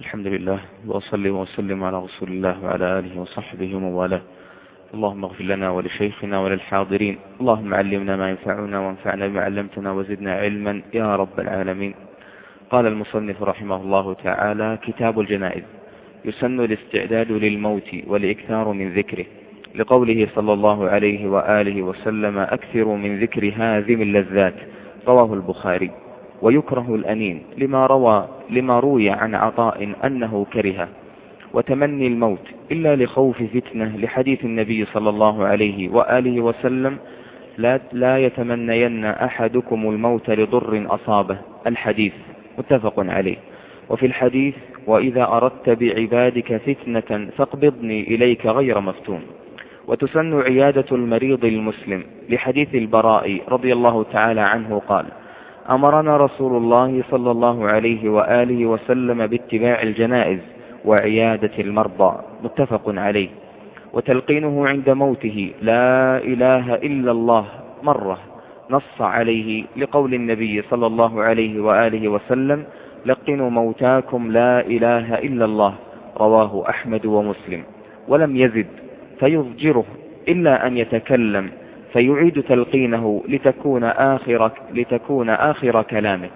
الحمد لله وأصلي وأسلم على رسول الله وعلى آله وصحبه ومن والاه اللهم اغفر لنا ولشيخنا وللحاضرين. اللهم علمنا ما ينفعنا وانفعنا بما علمتنا وزدنا علما. يا رب العالمين. قال المصنف رحمه الله تعالى كتاب الجنائز يسن الاستعداد للموت والإكثار من ذكره. لقوله صلى الله عليه وآله وسلم أكثر من ذكر هازم اللذات. رواه البخاري. ويكره الأنين. لما روى لما روي عن عطاء أنه كره وتمني الموت إلا لخوف فتنة لحديث النبي صلى الله عليه وآله وسلم لا, لا يتمنين أحدكم الموت لضر أصابه. الحديث متفق عليه. وفي الحديث وإذا أردت بعبادك فتنة فاقبضني إليك غير مفتون. وتسن عيادة المريض المسلم لحديث البراء رضي الله تعالى عنه قال أمرنا رسول الله صلى الله عليه وآله وسلم باتباع الجنائز وعيادة المرضى متفق عليه. وتلقينه عند موته لا إله إلا الله مرة نص عليه لقول النبي صلى الله عليه وآله وسلم لقنوا موتاكم لا إله إلا الله رواه أحمد ومسلم. ولم يزد فيضجره إلا أن يتكلم. فيعيد تلقينه لتكون آخر, لتكون آخر كلامه.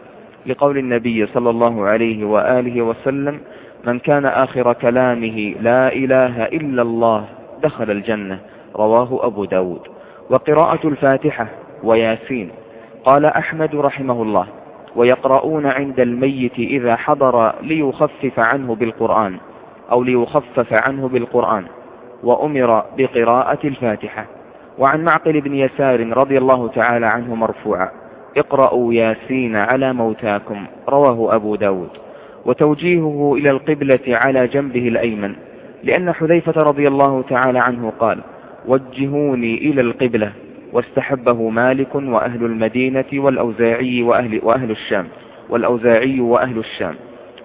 لقول النبي صلى الله عليه وآله وسلم من كان آخر كلامه لا إله إلا الله دخل الجنة. رواه أبو داود. وقراءة الفاتحة وياسين. قال أحمد رحمه الله ويقرؤون عند الميت إذا حضر ليخفف عنه بالقرآن أو ليخفف عنه بالقرآن. وأمر بقراءة الفاتحة. وعن معقل بن يسار رضي الله تعالى عنه مرفوعا. اقرأوا ياسين على موتاكم رواه أبو داود. وتوجيهه إلى القبلة على جنبه الأيمن لأن حذيفة رضي الله تعالى عنه قال وجهوني إلى القبلة واستحبه مالك وأهل المدينة والأوزاعي وأهل, وأهل الشام والأوزاعي وأهل الشام.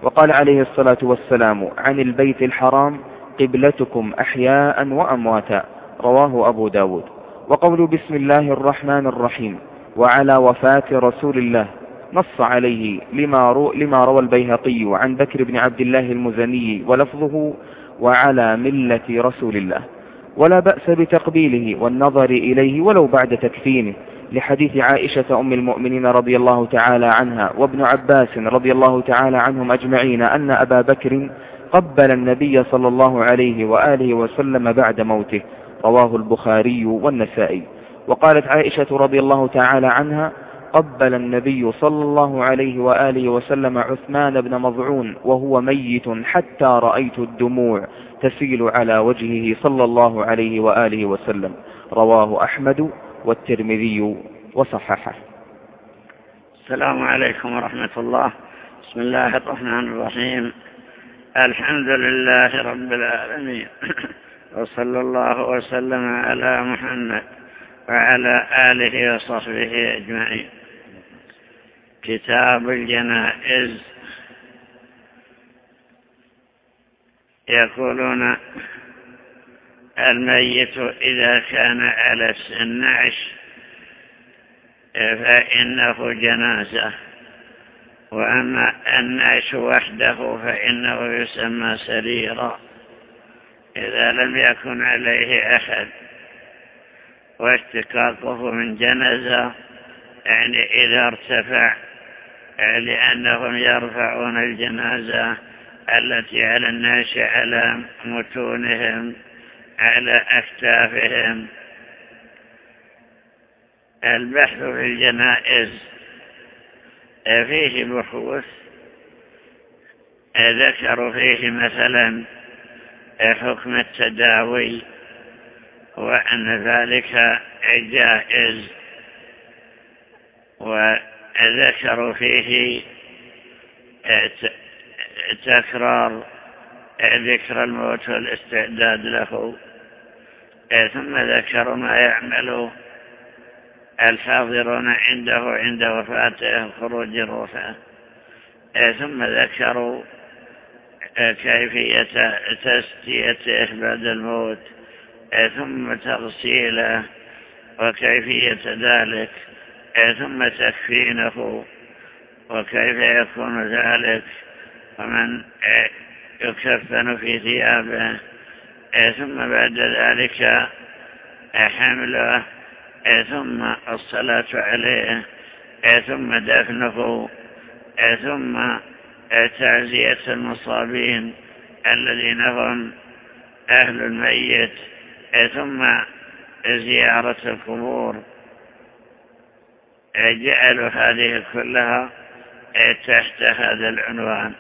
وقال عليه الصلاة والسلام عن البيت الحرام قبلتكم أحياء وأمواتا. رواه أبو داود. وقول بسم الله الرحمن الرحيم وعلى وفاة رسول الله نص عليه لما, رو لما روى البيهقي عن بكر بن عبد الله المزني ولفظه وعلى ملة رسول الله. ولا بأس بتقبيله والنظر إليه ولو بعد تكفينه لحديث عائشة أم المؤمنين رضي الله تعالى عنها وابن عباس رضي الله تعالى عنهم أجمعين أن أبا بكر قبل النبي صلى الله عليه وآله وسلم بعد موته. رواه البخاري والنسائي. وقالت عائشة رضي الله تعالى عنها قبل النبي صلى الله عليه وآله وسلم عثمان بن مضعون وهو ميت حتى رأيت الدموع تسيل على وجهه صلى الله عليه وآله وسلم. رواه أحمد والترمذي وصححه. السلام عليكم ورحمة الله. بسم الله الرحمن الرحيم. الحمد لله رب العالمين. وصلى الله وسلم على محمد وعلى آله وصحبه أجمعين. كتاب الجنائز. يقولون الميت إذا كان على النعش فإنه جنازة. وأما النعش وحده فإنه يسمى سريرا. إذا لم يكن عليه أحد واشتقاقه من جنزة يعني إذا ارتفع لأنهم يرفعون الجنازة التي على الناس على متونهم على أكتافهم. البحث في الجنائز فيه بحوث ذكروا فيه مثلا حكم التداوي وأن ذلك جائز وذكروا فيه تكرار ذكر الموت والاستعداد له. ثم ذكروا ما يعمل الحاضرون عنده عند وفاته خروج الروح ثم ذكروا كيفية تسديته بعد الموت ثم تغسيله وكيفية ذلك ثم تكفينه وكيف يكون ذلك ومن يكفن في ثيابه ثم بعد ذلك حمله ثم الصلاة عليه ثم دفنه ثم تعزية المصابين الذين هم أهل الميت ثم زيارة القبور. جعلوا هذه كلها تحت هذا العنوان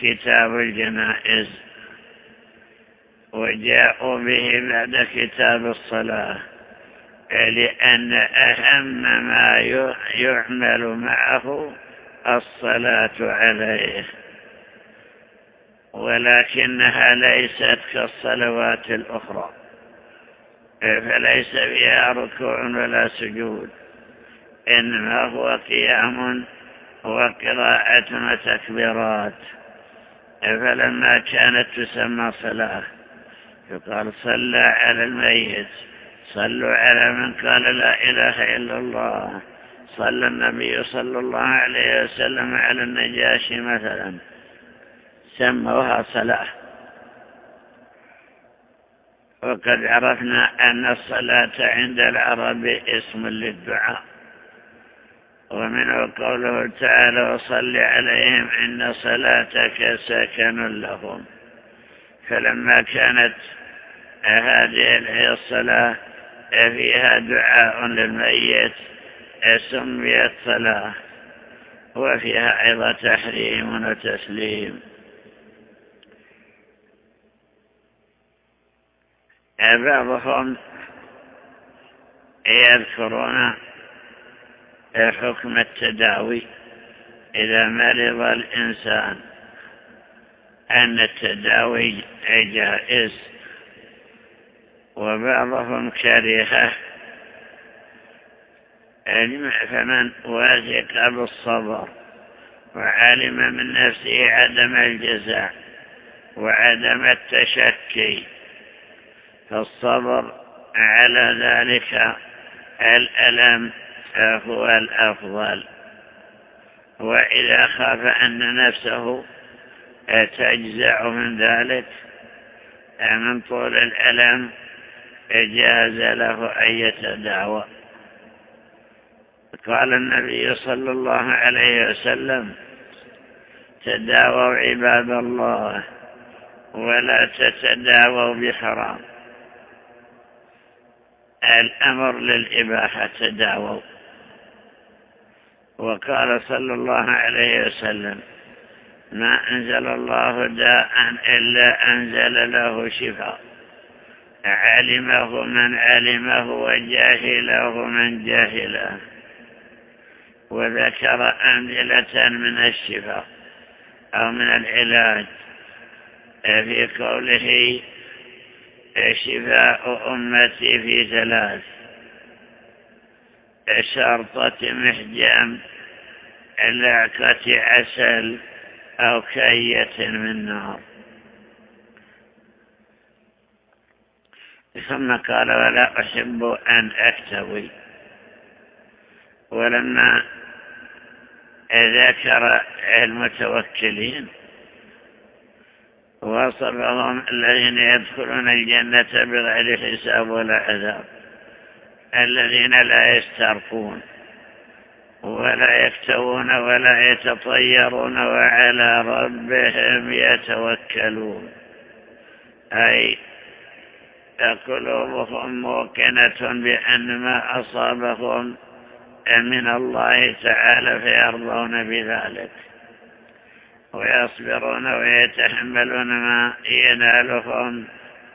كتاب الجنائز. وجاءوا به بعد كتاب الصلاة لأن أهم ما يعمل معه الصلاة عليه ولكنها ليست كالصلوات الأخرى فليس فيها ركوع ولا سجود إنما هو قيام وقراءة وتكبيرات فلما كانت تسمى صلاة يقال صلى على الميت صلوا على من قال لا إله إلا الله. صلى النبي صلى الله عليه وسلم على النجاشي مثلا. سموها صلاة. وقد عرفنا أن الصلاة عند العرب اسم للدعاء. ومنه قوله تعالى وصل عليهم إن صلاتك سكن لهم. فلما كانت هذه الصلاة فيها دعاء للميت سميت صلاة وفيها أيضا تحريم وتسليم. بعضهم يذكرون حكم التداوي إذا مرض الإنسان أن التداوي جائز وبعضهم كرهه فمن وثق بالصبر وعلم من نفسه عدم الجزاء وعدم التشكي فالصبر على ذلك الألم هو الأفضل. وإذا خاف أن نفسه تجزع من ذلك من طول الألم جاز له أن يتداوى. قال النبي صلى الله عليه وسلم تداووا عباد الله ولا تتداووا بحرام. الأمر للإباحة تداووا. وقال صلى الله عليه وسلم ما أنزل الله داء إلا أنزل له شفاء علمه من علمه وجاهله من جاهله. وذكر أمثلة من الشفاء أو من العلاج. في قوله شفاء أمتي في ثلاث شرطة محجام لعقة عسل أو كية من نار. ثم قال ولا أحب أن أكتوي. ولما ذكر المتوكلين وصفهم الذين يدخلون الجنة بغير حساب ولا عذاب الذين لا يسترقون ولا يكتوون ولا يتطيرون وعلى ربهم يتوكلون. أي قلوبهم موقنة بأن ما أصابهم من الله تعالى فيرضون بذلك ويصبرون ويتحملون ما ينالهم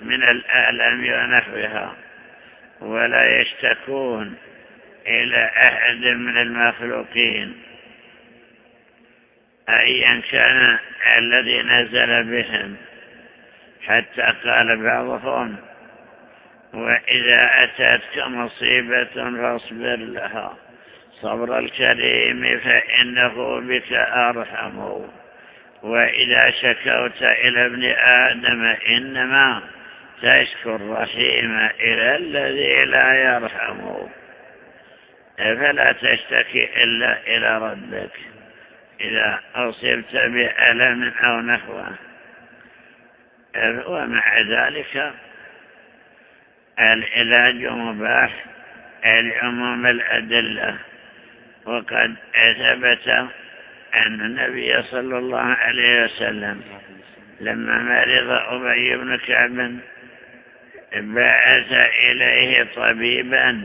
من الآلام ونحوها ولا يشتكون إلى أحد من المخلوقين. أيا كان الذي نزل بهم حتى قال بعضهم وإذا أتتك مصيبة فاصبر لها. صبر الكريم فإنه بك أرحم. وإذا شكوت إلى ابن آدم إنما تشكو الرحيم إلى الذي لا يرحم. فلا تشتكي إلا إلى ربك إذا أصبت بألم أو نحوه ومع ذلك العلاج مباح لعموم الأدلة. وقد ثبت أن النبي صلى الله عليه وسلم لما مرض أبي بن كعب بعث إليه طبيبا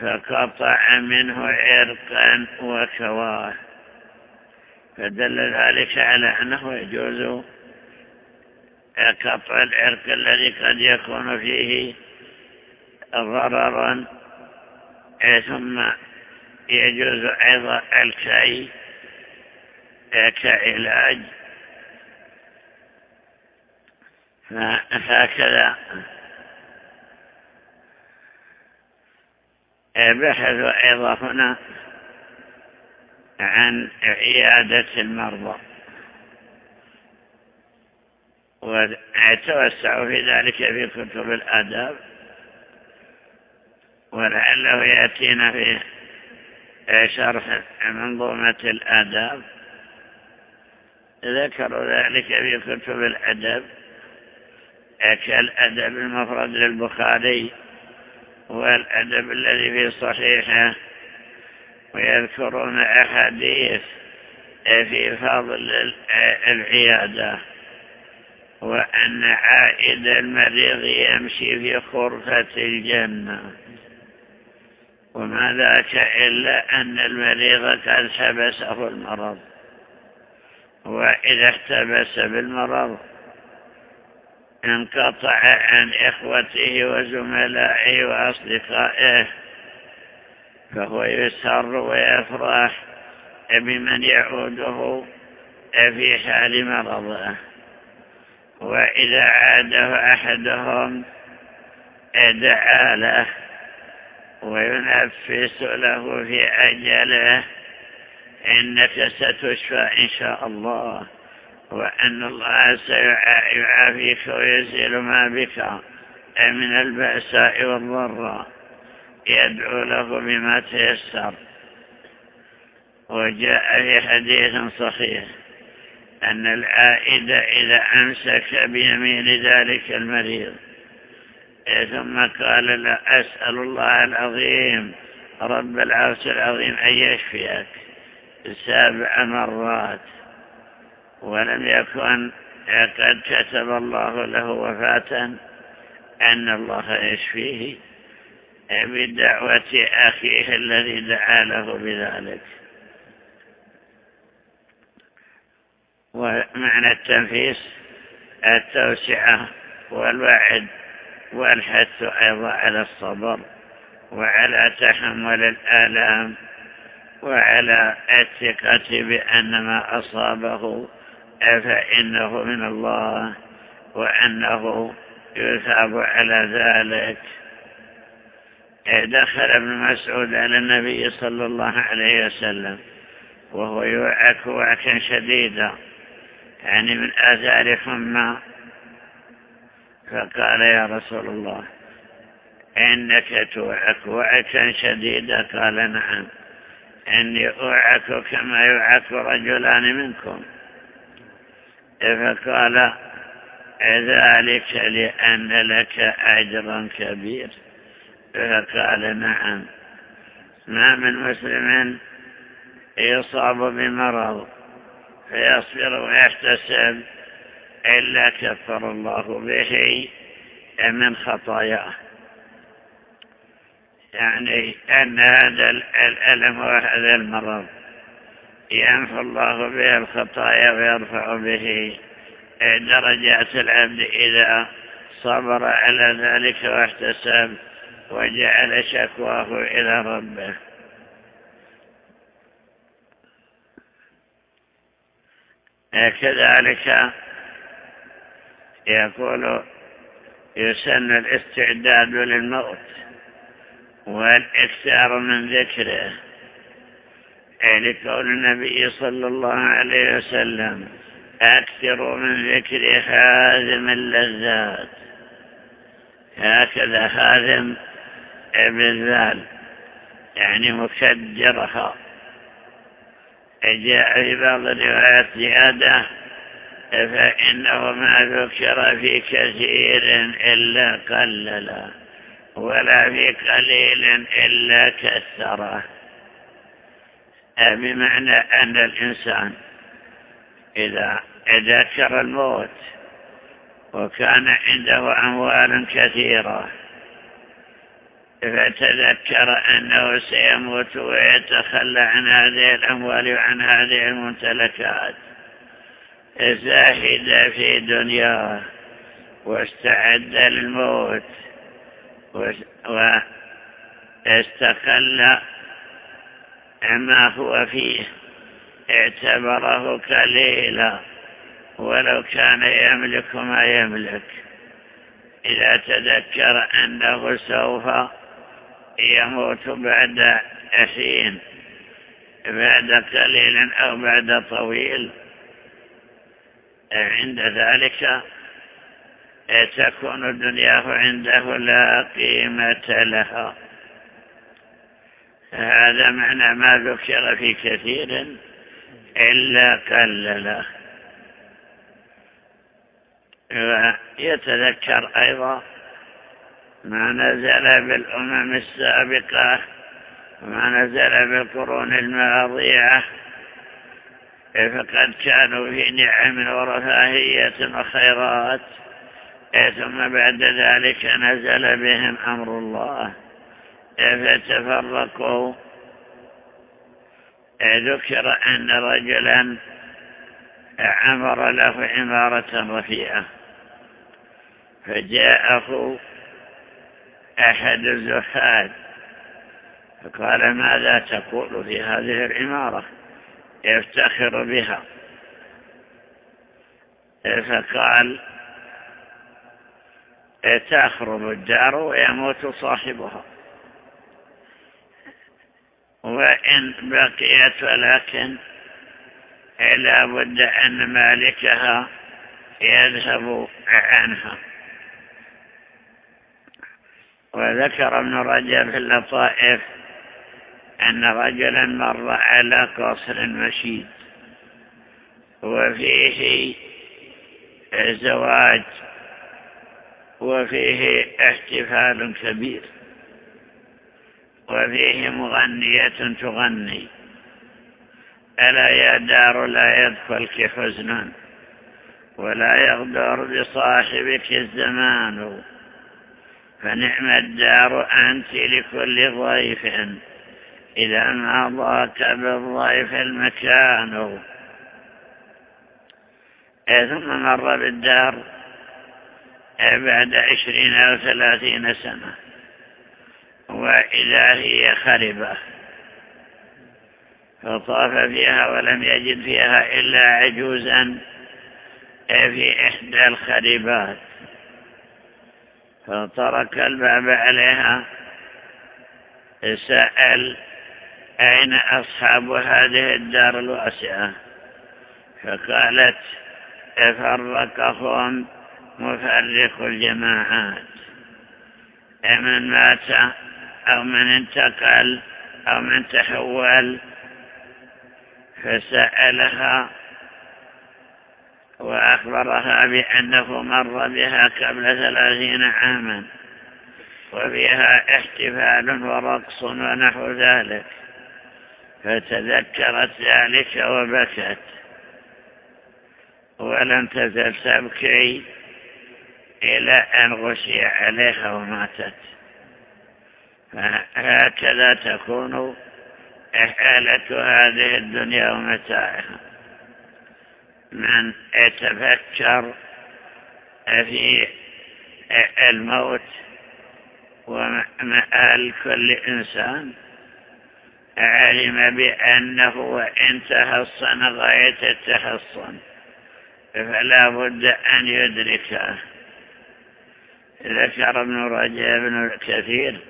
فقطع منه عرقا وكواه. فدل ذلك على أنه يجوز قطع العرق الذي قد يكون فيه ضررا ثم يجوز أيضا الكي كعلاج فهكذا. بحثوا أيضا هنا عن عيادة المرضى. وتوسعوا في ذلك في كتب الآداب. ولعله يأتينا في شرح منظومة الآداب ذكروا ذلك في كتب الأدب. كالأدب المفرد للبخاري والأدب الذي في صحيحه. ويذكرون أحاديث في فضل العيادة. وأن عائد المريض يمشي في خرفة الجنة. وما ذاك إلا أن المريض قد حبسه المرض وإذا احتبس بالمرض انقطع عن إخوته وزملائه وأصدقائه فهو يسر ويفرح بمن يعوده في حال مرضه. وإذا عاده أحدهم دعا له. وينفس له في أجله. إنك ستشفى إن شاء الله. وأن الله سيعافيك ويزيل ما بك من البأساء والضراء. يدعو له بما تيسر. وجاء في حديث صحيح أن العائد إذا أمسك بيمين ذلك المريض. ثم قال أسأل الله العظيم رب العرش العظيم أن يشفيك. سبع مرات. ولم يكن قد كتب الله له وفاة أن الله يشفيه بدعوة أخيه الذي دعا له بذلك. ومعنى التنفيس التوسعة والوعد. والحث أيضا على الصبر وعلى تحمل الآلام وعلى الثقة بأن ما أصابه فإنه من الله وأنه يثاب على ذلك. دخل ابن مسعود على النبي صلى الله عليه وسلم وهو يوعك وعكا شديدا يعني من آثار حمى فقال يا رسول الله إنك توعك وعكا شديدا. قال نعم إني أوعك كما يوعك رجلان منكم. فقال ذلك لأن لك أجرا كبير. فقال نعم ما من مسلم يصاب بمرض فيصبر ويحتسب إلا كفر الله به من خطاياه. يعني أن هذا الألم وهذا المرض ينفى الله به الخطايا ويرفع به. درجات العبد إذا صبر على ذلك واحتسب وجعل شكواه إلى ربه. كذلك يقول يسن الاستعداد للموت والإكثار من ذكره لقول النبي صلى الله عليه وسلم أكثروا من ذكر هازم اللذات هكذا هازم بالذال يعني مكدرها. جاء في بعض الروايات زيادة فإنه ما ذكر في كثير إلا قلل ولا في قليل إلا كثره. بمعنى أن الإنسان إذا ذكر الموت وكان عنده أموال كثيرة فتذكر أنه سيموت ويتخلى عن هذه الأموال وعن هذه الممتلكات. زاهد في دنياه واستعد للموت واستقل ما هو فيه. اعتبره كليلا ولو كان يملك ما يملك. إذا تذكر أنه سوف يموت بعد حين بعد قليل أو بعد طويل عند ذلك تكون دنياه عنده لا قيمة لها. هذا معنى ما ذكر في كثير إلا قلله ويتذكر أيضا ما نزل بالأمم السابقة وما نزل بالقرون الماضية. فقد كانوا في نعم ورفاهية وخيرات ثم بعد ذلك نزل بهم أمر الله. فتفرقوا. ذكر أن رجلا عمر له عمارة رفيعة. فجاءه أحد الزهاد فقال ماذا تقول في هذه العمارة؟ يفتخر بها. فقال تخرب الدار ويموت صاحبها. وإن بقيت ولكن لا بد أن مالكها يذهب عنها. وذكر ابن رجب في اللطائف أن رجلا مر على قصر مشيد وفيه زواج وفيه احتفال كبير وفيه مغنية تغني. ألا يا دار لا يدخلك حزن ولا يغدر بصاحبك الزمان. فنعم الدار أنت لكل ضيف. إذا ما ضاك بالضيف المكان. ثم مر بالدار بعد عشرين أو ثلاثين سنة وإذا هي خربة. فطاف فيها ولم يجد فيها إلا عجوزا في إحدى الخربات. فطرق الباب عليها سأل أين أصحاب هذه الدار الواسعة؟ فقالت فرقهم مفرق الجماعات. من مات أو من انتقل أو من تحول؟ فسألها وأخبرها بأنه مر بها قبل ثلاثين عاما وفيها احتفال ورقص ونحو ذلك. فتذكرت ذلك وبكت. ولم تزل تبكي إلى أن غشي عليها وماتت. فهكذا تكون حالة هذه الدنيا ومتاعها. من يتفكر في الموت ومآل كل إنسان علم بأنه إن تحصن غاية التحصن فلا بد أن يدركه. ذكر ابن رجب بن كثير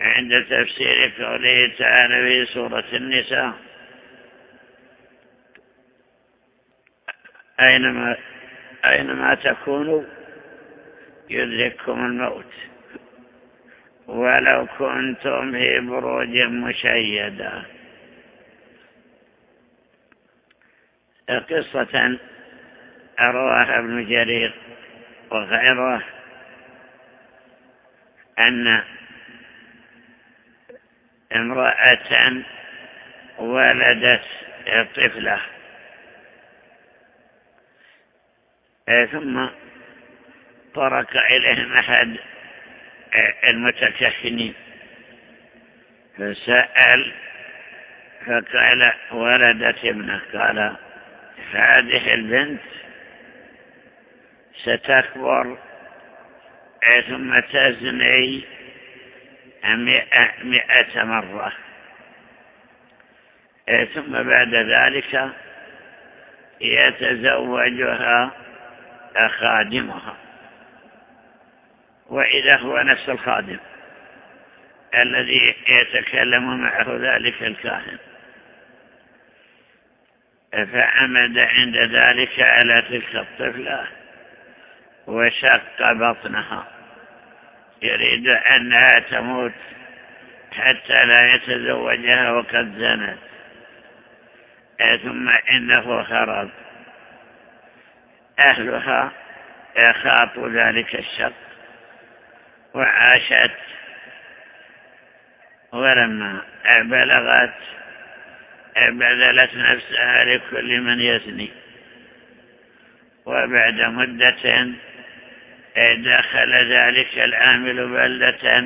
عند تفسير قوله تعالى في سورة النساء. أينما, أينما تكونوا يدرككم الموت. ولو كنتم في بروج مشيدة. قصة رواه ابن جرير وغيره أن امرأة ولدت طفلة. ثم طرق إليهم أحد المتكهنين فسأل فقال ولدت ابنه قال هذه البنت ستكبر ثم تزني مئة, مئة مرة. ثم بعد ذلك يتزوجها خادمها وإذا هو نفس الخادم الذي يتكلم معه ذلك الكاهن. فعمد عند ذلك على تلك الطفلة وشق بطنها. يريد أنها تموت حتى لا يتزوجها وقد زنت. ثم إنه خرب. أهلها خاطوا ذلك الشق. وعاشت ولما بلغت بذلت نفسها لكل من يزني. وبعد مدة دخل ذلك العامل بلدة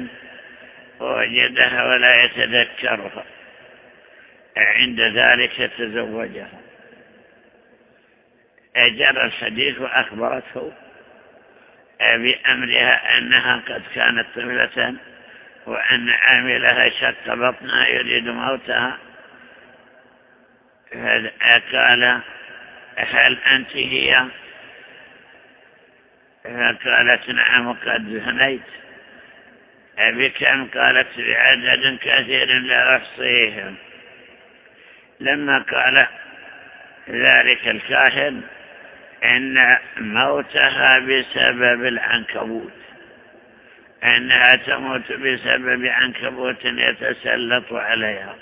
ووجدها ولا يتذكرها. عند ذلك تزوجها. جرى الحديث وأخبرته بأمرها أنها قد كانت طفلة وأن عاملها شق بطنها يريد موتها. قال هل أنت هي؟ فقالت نعم قد زنيت بكم؟ قالت بعدد كثير لا أحصيهم. لما قال ذلك الكاهن إن موتها بسبب العنكبوت. أنها تموت بسبب عنكبوت يتسلط عليها.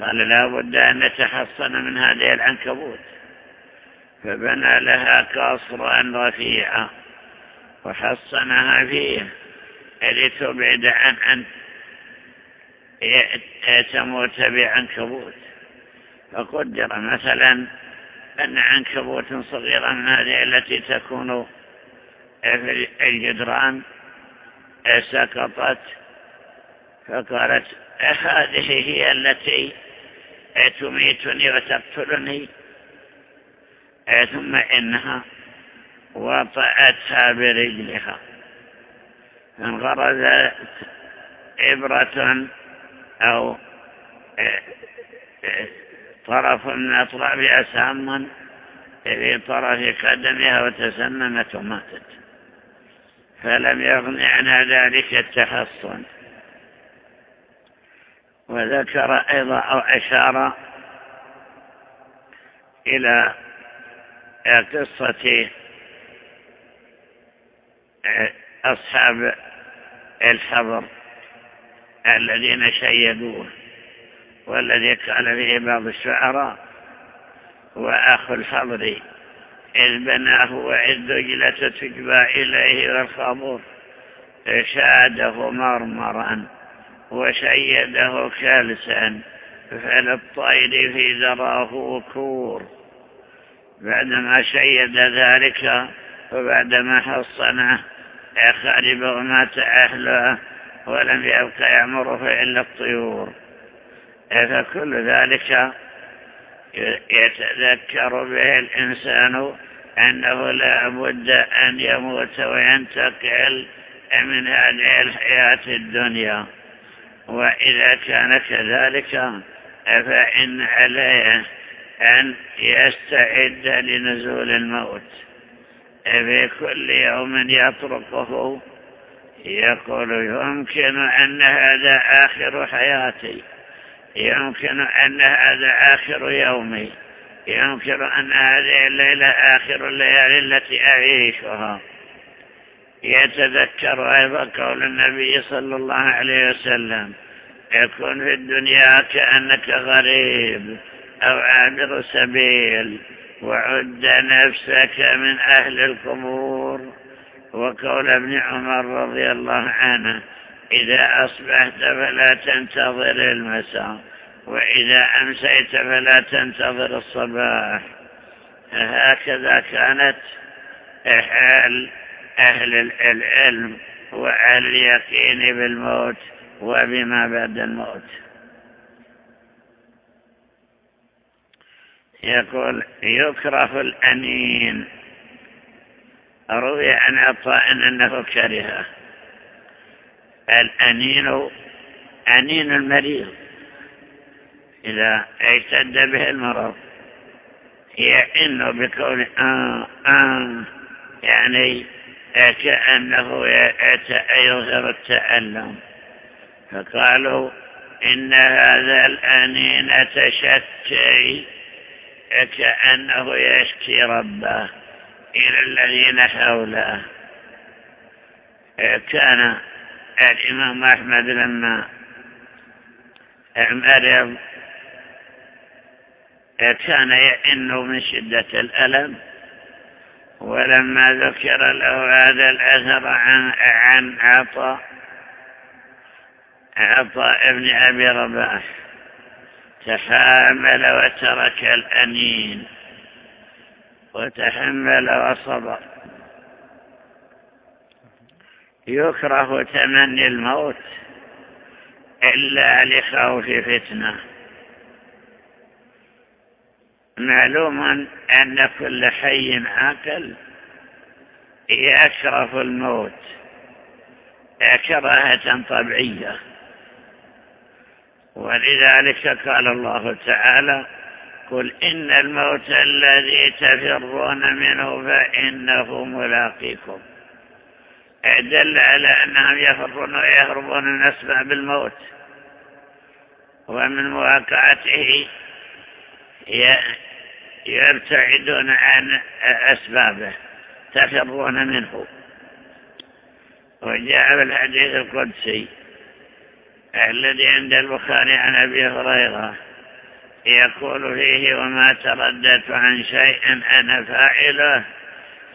قال لا بد أن نتحصن من هذه العنكبوت. فبنى لها قصرا رفيعا وحصنها فيه. لتبعد عن أن تموت بعنكبوت. فقدر مثلا أن عنكبوت صغيرة هذه التي تكون في الجدران سقطت فقالت هذه هي التي تميتني وتقتلني. ثم إنها وطأتها برجلها. انغرزت إبرة أو طرف من أطرافها ساما في طرف قدمها وتسنمت وماتت. فلم يغن عنها ذلك التحصن. وذكر أيضا أو أشار إلى قصة أصحاب الحضر الذين شيدوه. والذي قال به بعض الشعراء وأخو الحضر إذ بناه وإذ دجلة تجبى إليه والخبر شاده مرمرا وشيده كالسا فللطير في ذراه وكور بعدما شيد ذلك وبعدما حصنه خرب ومات أهله ولم يبقى يعمره إلا الطيور. فكل ذلك يتذكر به الإنسان أنه لا بد أن يموت وينتقل من هذه الحياة الدنيا. وإذا كان كذلك فإن عليه أن يستعد لنزول الموت. في كل يوم يطرقه يقول يمكن أن هذا آخر حياتي. يمكن أن هذا آخر يومي. يمكن أن هذه الليلة آخر الليالي التي أعيشها. يتذكر أيضا قول النبي صلى الله عليه وسلم يكون في الدنيا كأنك غريب أو عابر سبيل وعد نفسك من أهل القبور. وقول ابن عمر رضي الله عنه إذا أصبحت فلا تنتظر المساء وإذا أمسيت فلا تنتظر الصباح. هكذا كانت حال أهل العلم وأهل اليقين بالموت وبما بعد الموت. يقول يكره الأنين. روي عن عطاء أنه كرهه. الأنين أنين المريض. إذا اشتد به المرض يئن بقول آه آه يعني كأنه يظهر التألم. فقالوا إن هذا الأنين تشتي كأنه يشكي ربه إلى الذين حوله. كان الإمام أحمد لما مرض كان يئن من شدة الألم ولما ذكر له هذا الأثر عن, عن عطاء عطاء ابن أبي رباح تحامل وترك الأنين وتحمل وصبر. يكره تمني الموت إلا لخوف فتنة. معلوم أن كل حي عاقل يكره الموت. كراهة طبيعية. ولذلك قال الله تعالى قل إن الموت الذي تفرون منه فإنه ملاقيكم. دل على أنهم يفرون ويهربون من أسباب الموت ومن مواقعته يبتعدون عن أسبابه تفرون منه. وجاء في الحديث القدسي الذي عند البخاري عن أبي هريرة يقول فيه وما ترددت عن شيء أنا فاعله.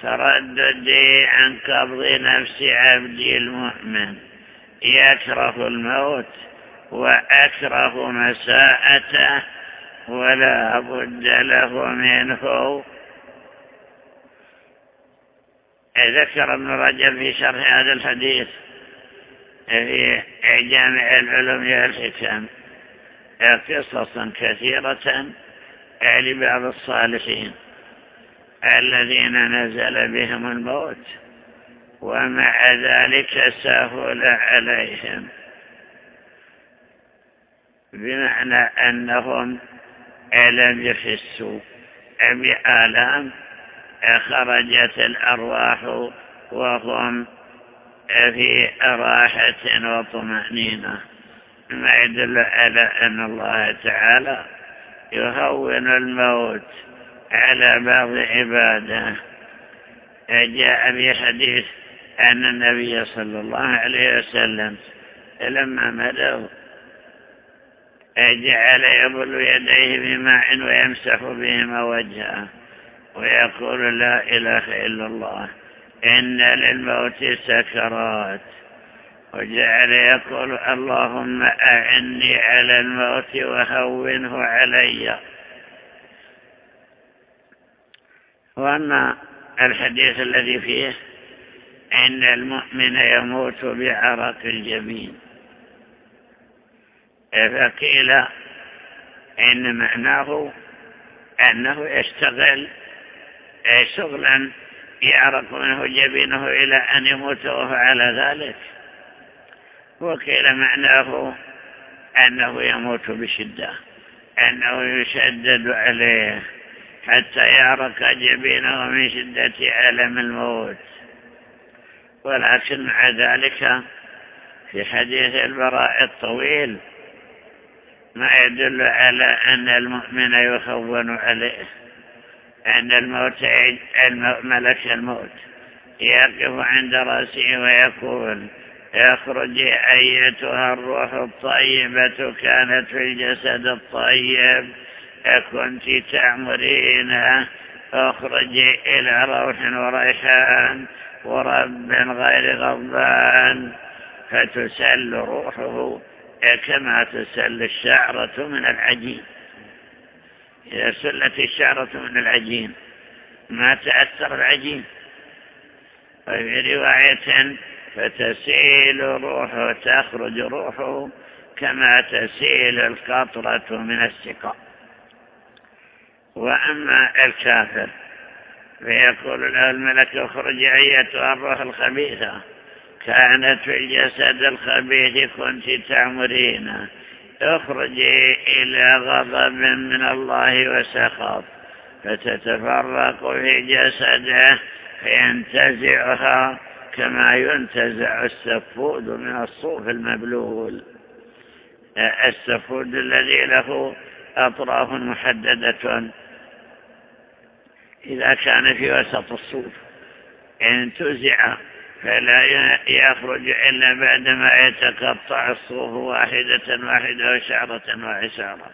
ترددي عن قبض نفس عبدي المؤمن. يكره الموت وأكره مساءته ولا بد له منه. ذكر ابن رجب في شرح هذا الحديث في جامع العلوم والحكم قصصا كثيرة لبعض الصالحين. الذين نزل بهم الموت ومع ذلك سهل عليهم. بمعنى أنهم لم يحسوا بآلام خرجت الأرواح وهم في راحة وطمأنينة. ما يدل على أن الله تعالى يهون الموت على بعض عبادة. جاء في حديث أن النبي صلى الله عليه وسلم لما مرض جعل يبل يديه بماء ويمسح بهما وجهه ويقول لا إله إلا الله إن للموت سكرات. وجعل يقول اللهم أعني على الموت وهونه علي. وأما الحديث الذي فيه إن المؤمن يموت بعرق الجبين. فقيل إن معناه أنه يشتغل شغلا يعرق منه جبينه إلى أن يموت وهو على ذلك. وقيل معناه أنه يموت بشدة أنه يشدد عليه. حتى يعرق جبينه من شدة ألم الموت. ولكن مع ذلك في حديث البراء الطويل ما يدل على أن المؤمن يخون عليه أن الموت ملك الموت يقف عند رأسه ويقول اخرج أيتها الروح الطيبة كانت في الجسد الطيب. كنت تعمرين اخرجي إلى روح وريحان ورب غير غضبان. فتسل روحه كما تسل الشعرة من العجين. إذا سلت الشعرة من العجين ما تأثر العجين؟ وفي رواية فتسيل روحه تخرج روحه كما تسيل القطرة من السقاء. وأما الكافر فيقول له الملك اخرج أيتها الروح الخبيثة. كانت في الجسد الخبيث كنت تعمرين اخرجي إلى غضب من الله وسخط فتتفرق في جسده فينتزعها كما ينتزع السفود من الصوف المبلول. السفود الذي له أطراف محددة. إذا كان في وسط الصوف. انتزع فلا يخرج إلا بعدما يتقطع الصوف واحدة واحدة وشعرة وعشارة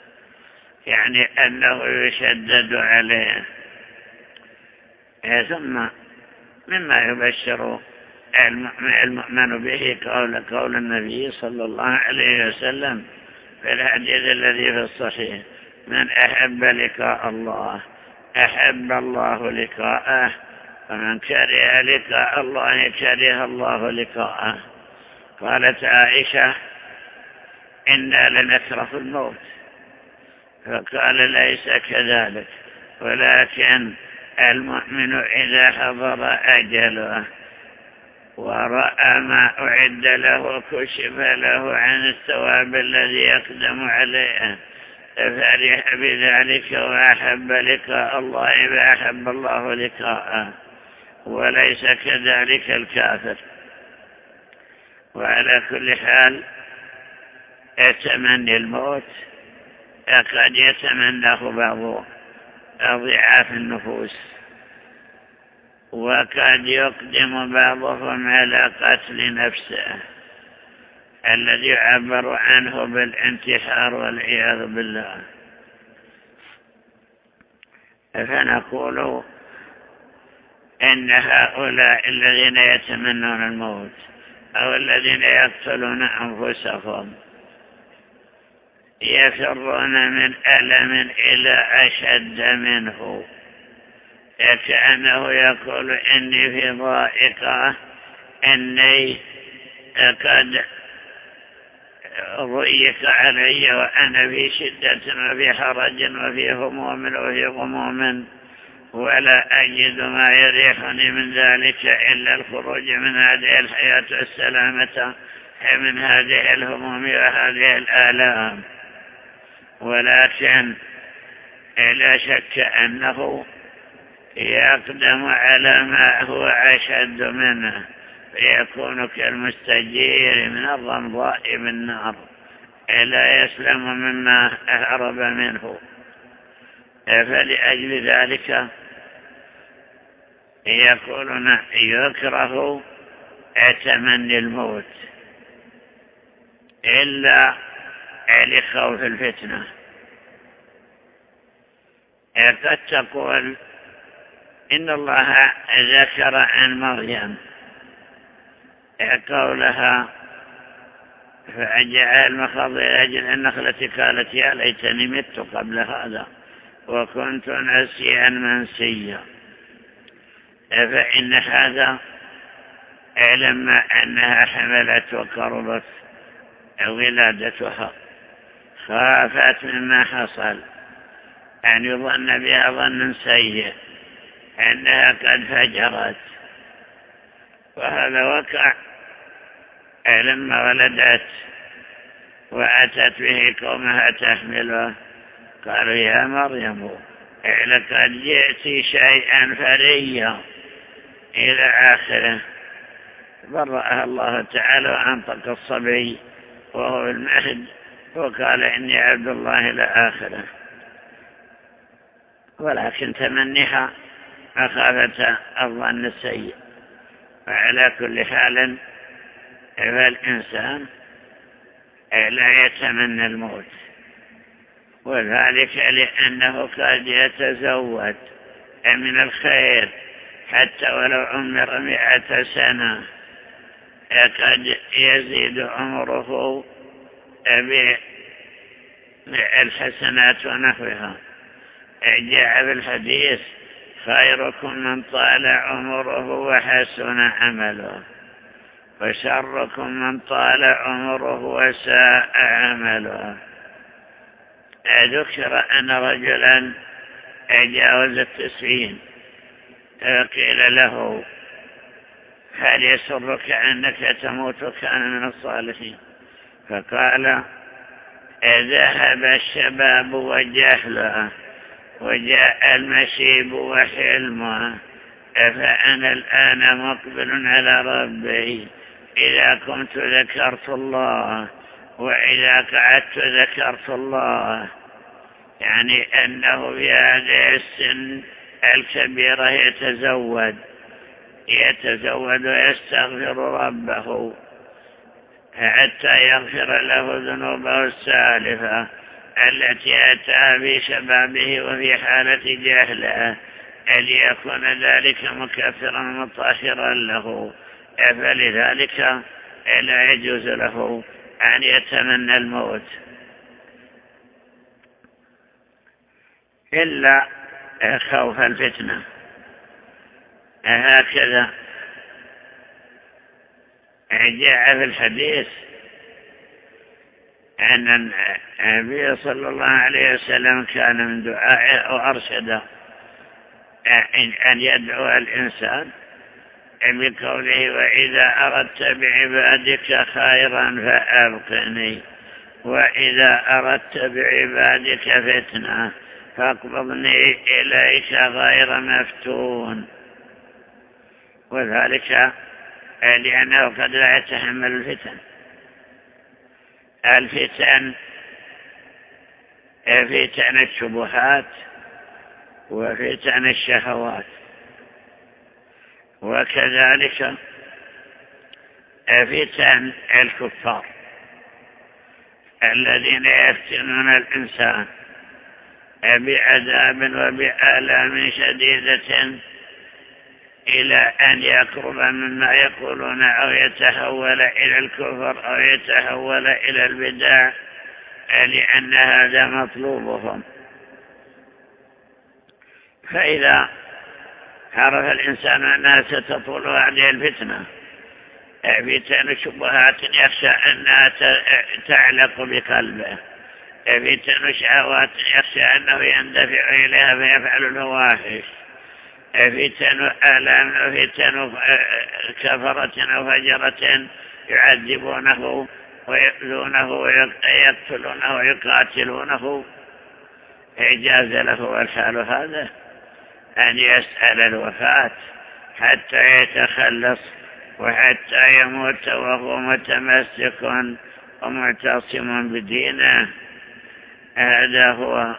يعني أنه يشدد عليه. ثم مما يبشر المؤمن به قول قول النبي صلى الله عليه وسلم في الحديث الذي في الصحيح من أحب لقاء الله أحب الله لقاءه ومن كره لقاء الله كره الله لقاءه. قالت عائشة إنا لنكره الموت. فقال ليس كذلك ولكن المؤمن إذا حضر أجله ورأى ما أعد له كشف له عن الثواب الذي يقدم عليه فرح بذلك وأحب لقاء الله وأحب الله لقاءه وليس كذلك الكافر. وعلى كل حال يتمني الموت قد يتمناه بعض أضعاف النفوس وقد يقدم بعضهم على قتل نفسه. الذي يعبر عنه بالانتحار والعياذ بالله. فنقول إن هؤلاء الذين يتمنون الموت أو الذين يقتلون أنفسهم يفرون من ألم إلى أشد منه. كأنه يقول إني في ضائقة إني قد ضيق علي وأنا في شدة وفي حرج وفي هموم وفي غموم ولا أجد ما يريحني من ذلك إلا الخروج من هذه الحياة السلامة من هذه الهموم وهذه الآلام. ولكن لا شك أنه يقدم على ما هو أشد منه. فيكون كالمستجير من الرمضاء بالنار. لا يسلم مما أهرب منه. فلأجل ذلك يقولون يكره تمني الموت إلا لخوف الفتنة. قد تقول إن الله ذكر عن مريم قولها فأجعل إلى أجل النخلة قالت يا ليتني مت قبل هذا وكنت نسيا منسيا. فإن هذا؟ لما أنها حملت وقربت ولادتها. خافت مما حصل. أن يظن بها ظن سيء أنها قد فجرت. وهذا وقع لما ولدت وأتت به قومها تحمله قالوا يا مريم لقد جئت شيئا فريا إلى آخره برأها الله تعالى وأنطق الصبي وهو المهد وقال إني عبد الله إلى آخره. ولكن تمنيها مخافة الظن السيء. وعلى كل حال فالإنسان لا يتمنى الموت. وذلك لأنه قد يتزود من الخير حتى ولو عمر مئة سنة. قد يزيد عمره بالحسنات ونحوها. جاء بالحديث خيركم من طال عمره وحسن عمله وشركم من طال عمره وساء عمله. ذكر أن رجلا جاوز التسعين قيل له هل يسرك أنك تموت؟ وكان من الصالحين. فقال ذهب الشباب وجهله. وجاء المشيب وحلمه فأنا الآن مقبل على ربي؟ إذا كنت ذكرت الله وإذا قعدت ذكرت الله. يعني أنه في هذه السن الكبيرة يتزود يتزود ويستغفر ربه حتى يغفر له ذنوبه السالفة. التي أتى في شبابه وفي حالة جهله ليكون ذلك مكفرا مطهرا له. فلذلك لا يجوز له أن يتمنى الموت. إلا خوف الفتنة. هكذا جاء في الحديث أن النبي صلى الله عليه وسلم كان من دعائه وأرشد أن يدعو الإنسان بقوله وإذا أردت بعبادك خيرا فأبقني وإذا أردت بعبادك فتنة فاقبضني إليك غير مفتون. وذلك لأنه قد لا يتحمل الفتن. الفتن فتن الشبهات وفتن الشهوات. وكذلك فتن الكفار الذين يفتنون الإنسان بعذاب وبآلام شديدة إلى أن يقرب مما يقولون أو يتحول إلى الكفر أو يتحول إلى البدع لأن هذا مطلوبهم. فإذا عرف الإنسان أنها ستطول هذه الفتنة فتن شبهات يخشى أنها تعلق بقلبه. فتن شهوات يخشى أنه يندفع إليها فيفعل الفواحش. فتن آلام فتن كفرة أو فجرة يعذبونه ويؤذونه ويقتلونه ويقاتلونه. إجاز له الحال هذا أن يسأل الوفاة حتى يتخلص وحتى يموت وهو متمسك ومعتصم بدينه. هذا هو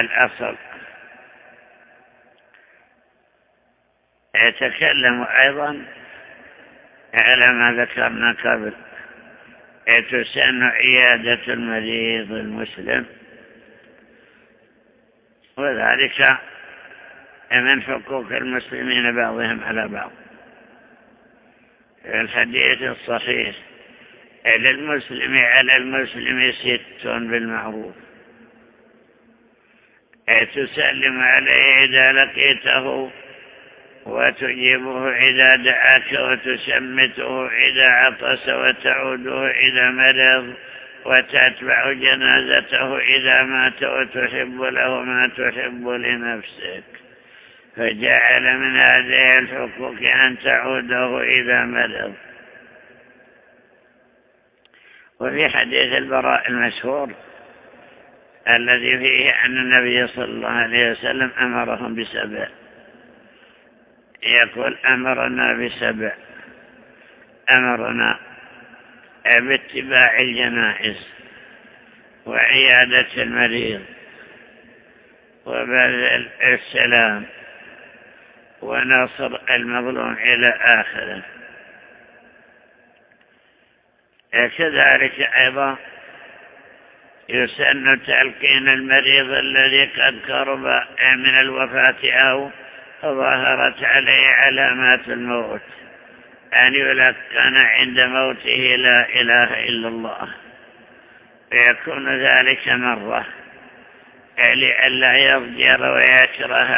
الأصل. يتكلم أيضا على ما ذكرنا قبل. تسن عيادة المريض المسلم. وذلك من حقوق المسلمين بعضهم على بعض. الحديث الصحيح للمسلم على المسلم ست بالمعروف. تسلم عليه إذا لقيته وتجيبه إذا دعاك وتسمته إذا عطس وتعوده إذا مرض وتتبع جنازته إذا مات وتحب له ما تحب لنفسك. فجعل من هذه الحقوق أن تعوده إذا مرض وفي حديث البراء المشهور الذي فيه أن النبي صلى الله عليه وسلم أمرهم بسبع. يقول أمرنا بسبع. أمرنا باتباع الجنائز وعيادة المريض وبذل السلام ونصر المظلوم إلى آخره. كذلك أيضا يسن تلقين المريض الذي قد قرب من الوفاة أو ظهرت عليه علامات الموت. أن يلقن عند موته لا إله إلا الله. فيكون ذلك مرة. لئلا يضجر ويكره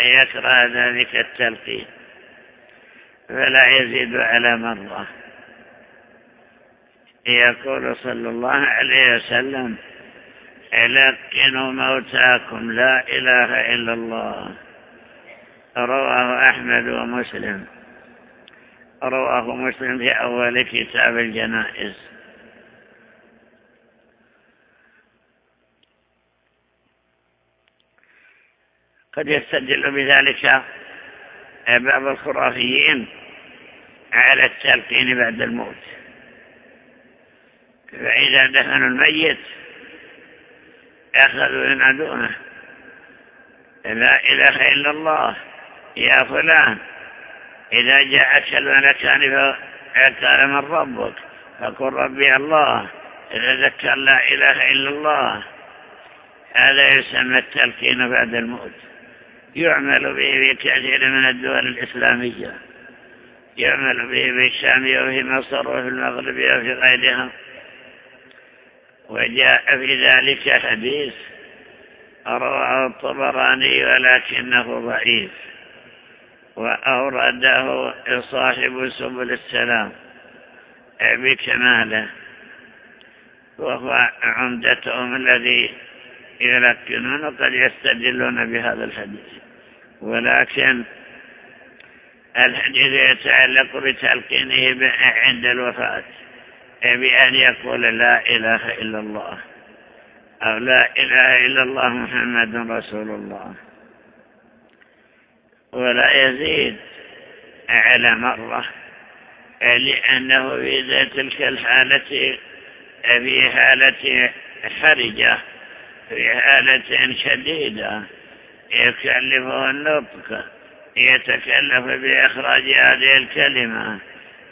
يكره ذلك التلقين. فلا يزيد على مرة. يقول صلى الله عليه وسلم لقنوا موتاكم لا إله إلا الله. رواه أحمد ومسلم. رواه مسلم في أول كتاب الجنائز. قد يستدل بذلك بعض الخرافيين على التلقين بعد الموت. فإذا دفنوا الميت أخذوا ينادونه لا إله إلا الله. يا فلان إذا جاءك الملكان فقال من ربك فقل ربي الله إذا ذكر لا إله إلا الله. هذا يسمى التلقين بعد الموت. يعمل به في كثير من الدول الإسلامية. يعمل به في الشام وفي مصر وفي المغرب وفي غيرها. وجاء في ذلك حديث رواه الطبراني ولكنه ضعيف. وأورده صاحب سبل السلام بكماله وهو عمدتهم الذي يلقنون قد يستدلون بهذا الحديث. ولكن الحديث يتعلق بتلقينه عند الوفاة بأن يقول لا إله إلا الله أو لا إله إلا الله محمد رسول الله. ولا يزيد على مرة لأنه في تلك الحالة في حالة حرجة في حالة شديدة. يكلفه النطق يتكلف بإخراج هذه الكلمة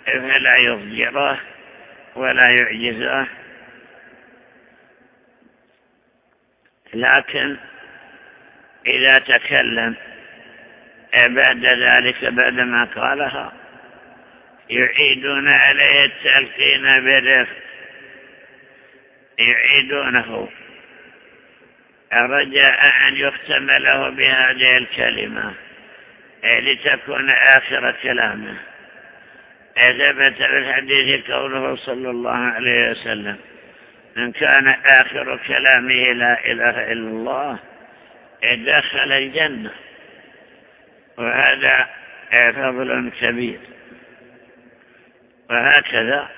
فلا يضجره ولا يعجزه. لكن إذا تكلم بعد ذلك بعدما قالها. يعيدون عليه التلقين برفق يعيدونه. رجاء أن يختم له بهذه الكلمة. لتكون آخر كلامه. ثبت في الحديث قوله صلى الله عليه وسلم من كان آخر كلامه لا إله إلا الله دخل الجنة. وهذا فضل كبير. وهكذا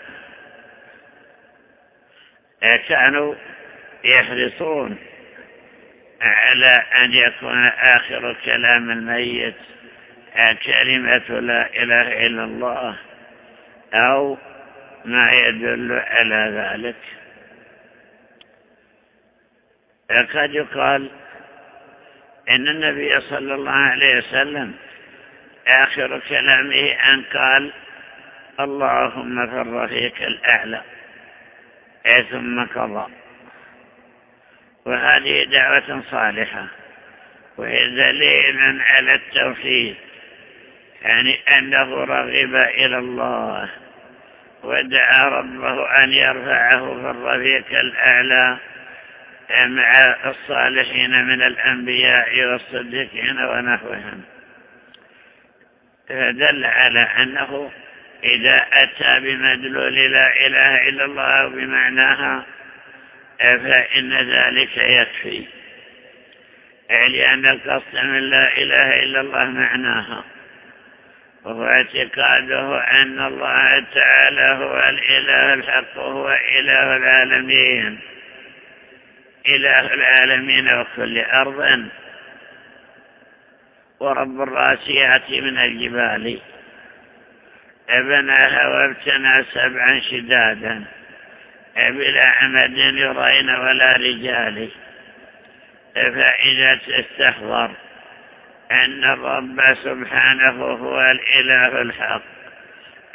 كانوا يحرصون على أن يكون آخر كلام الميت كلمة لا إله إلا الله أو ما يدل على ذلك. قد يقال إن النبي صلى الله عليه وسلم آخر كلامه أن قال اللهم في الرفيق الأعلى. ثم قضى. وهذه دعوة صالحة. وهي دليل على التوحيد. يعني أنه رغب إلى الله. ودعا ربه أن يرفعه في الرفيق الأعلى. مع الصالحين من الأنبياء والصديقين ونحوهم. فدل على أنه إذا أتى بمدلول لا إله إلا الله بمعناها فإن ذلك يكفي. لأن القصد من لا إله إلا الله معناها. وهو اعتقاده أن الله تعالى هو الإله الحق وهو إله العالمين. إله العالمين وكل أرض ورب الراسيات من الجبال. ابنها وابتنى سبعا شدادا. بلا عمد يرين ولا رجال. فإذا تستحضر أن الرب سبحانه هو الإله الحق.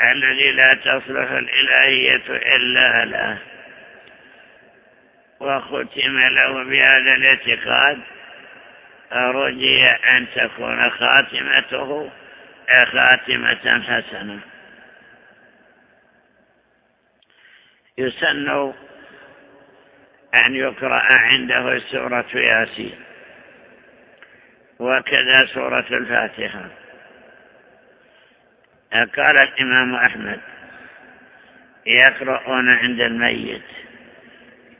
الذي لا تصلح الإلهية إلا له. وختم له بهذا الاعتقاد. رجي أن تكون خاتمته خاتمة حسنة. يسن أن يقرأ عنده سورة ياسين وكذا سورة الفاتحة. قال الإمام أحمد يقرؤون عند الميت.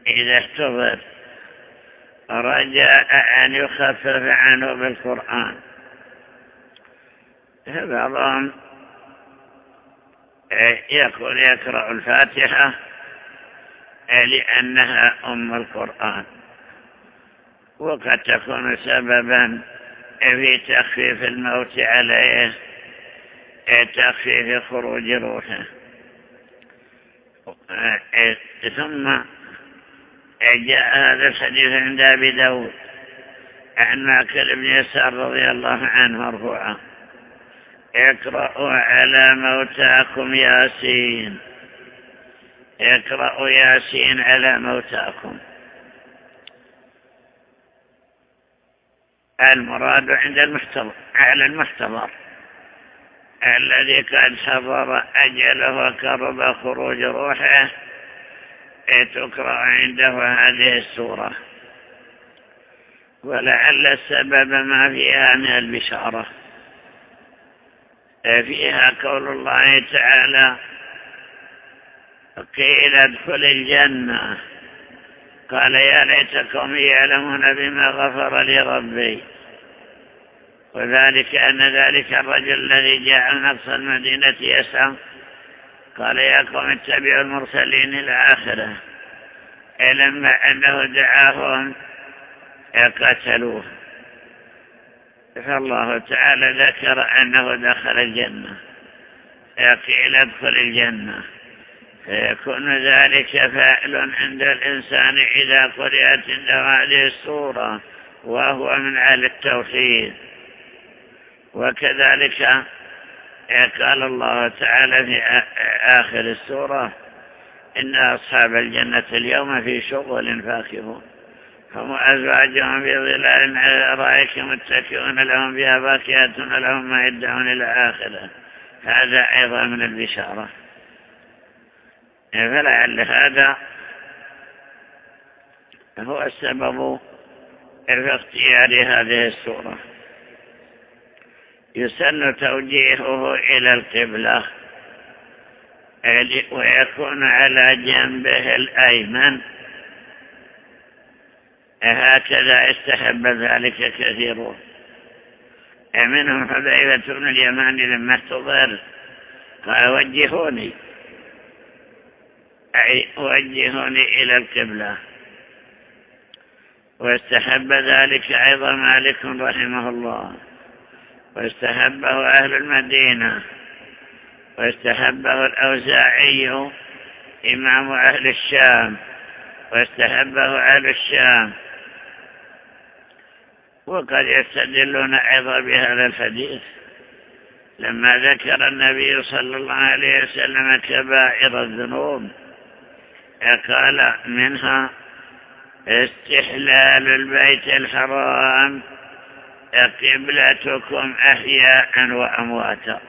إذا احتضر رجاء أن يخفف عنه بالقرآن. بعضهم يقول يقرأ الفاتحة لأنها أم القرآن. وقد تكون سببا في تخفيف الموت عليه تخفيف خروج روحه. ثم جاء هذا الحديث عند أبي داود عن ماكل بن يسار رضي الله عنه مرفوعا اقرأوا على موتاكم ياسين. اقرأوا ياسين على موتاكم. المراد عند المحتضر على المحتضر. الذي قد حضر أجله وكرب خروج روحه. تقرأ عنده هذه السورة. ولعل السبب ما فيها من البشارة. فيها قول الله تعالى قيل ادخل الجنة. قال يا ليتكم يعلمون بما غفر لي ربي. وذلك أن ذلك الرجل الذي جاء من أقصى المدينة يسعى قال يا قوم اتبعوا المرسلين إلى آخره. لما أنه دعاهم قتلوه فالله تعالى ذكر أنه دخل الجنة. قيل ادخل الجنة. فيكون ذلك فاعل عند الإنسان إذا قرأت عنده هذه السورة وهو من أهل التوحيد. وكذلك قال الله تعالى في آخر السورة إن أصحاب الجنة اليوم في شغل فاكهون. هم أزواجهم في ظلال على الأرائك متكئون لهم فيها باكيات لهم ما يدعون إلى آخرة. هذا أيضا من البشارة. فلعل هذا هو السبب في اختيار هذه السورة. يسن توجيهه إلى القبلة ويكون على جنبه الأيمن. هكذا استحب ذلك كثيرون. منهم حذيفة بن اليمان لما احتضر قال وجهوني. أي وجهوني إلى القبلة. واستحب ذلك أيضا مالك رحمه الله. واستحبه أهل المدينة واستحبه الأوزاعي إمام أهل الشام واستحبه أهل الشام. وقد يستدلون أيضا بهذا الحديث لما ذكر النبي صلى الله عليه وسلم كبائر الذنوب قال منها استحلال البيت الحرام قبلتكم أحياء وأمواتا.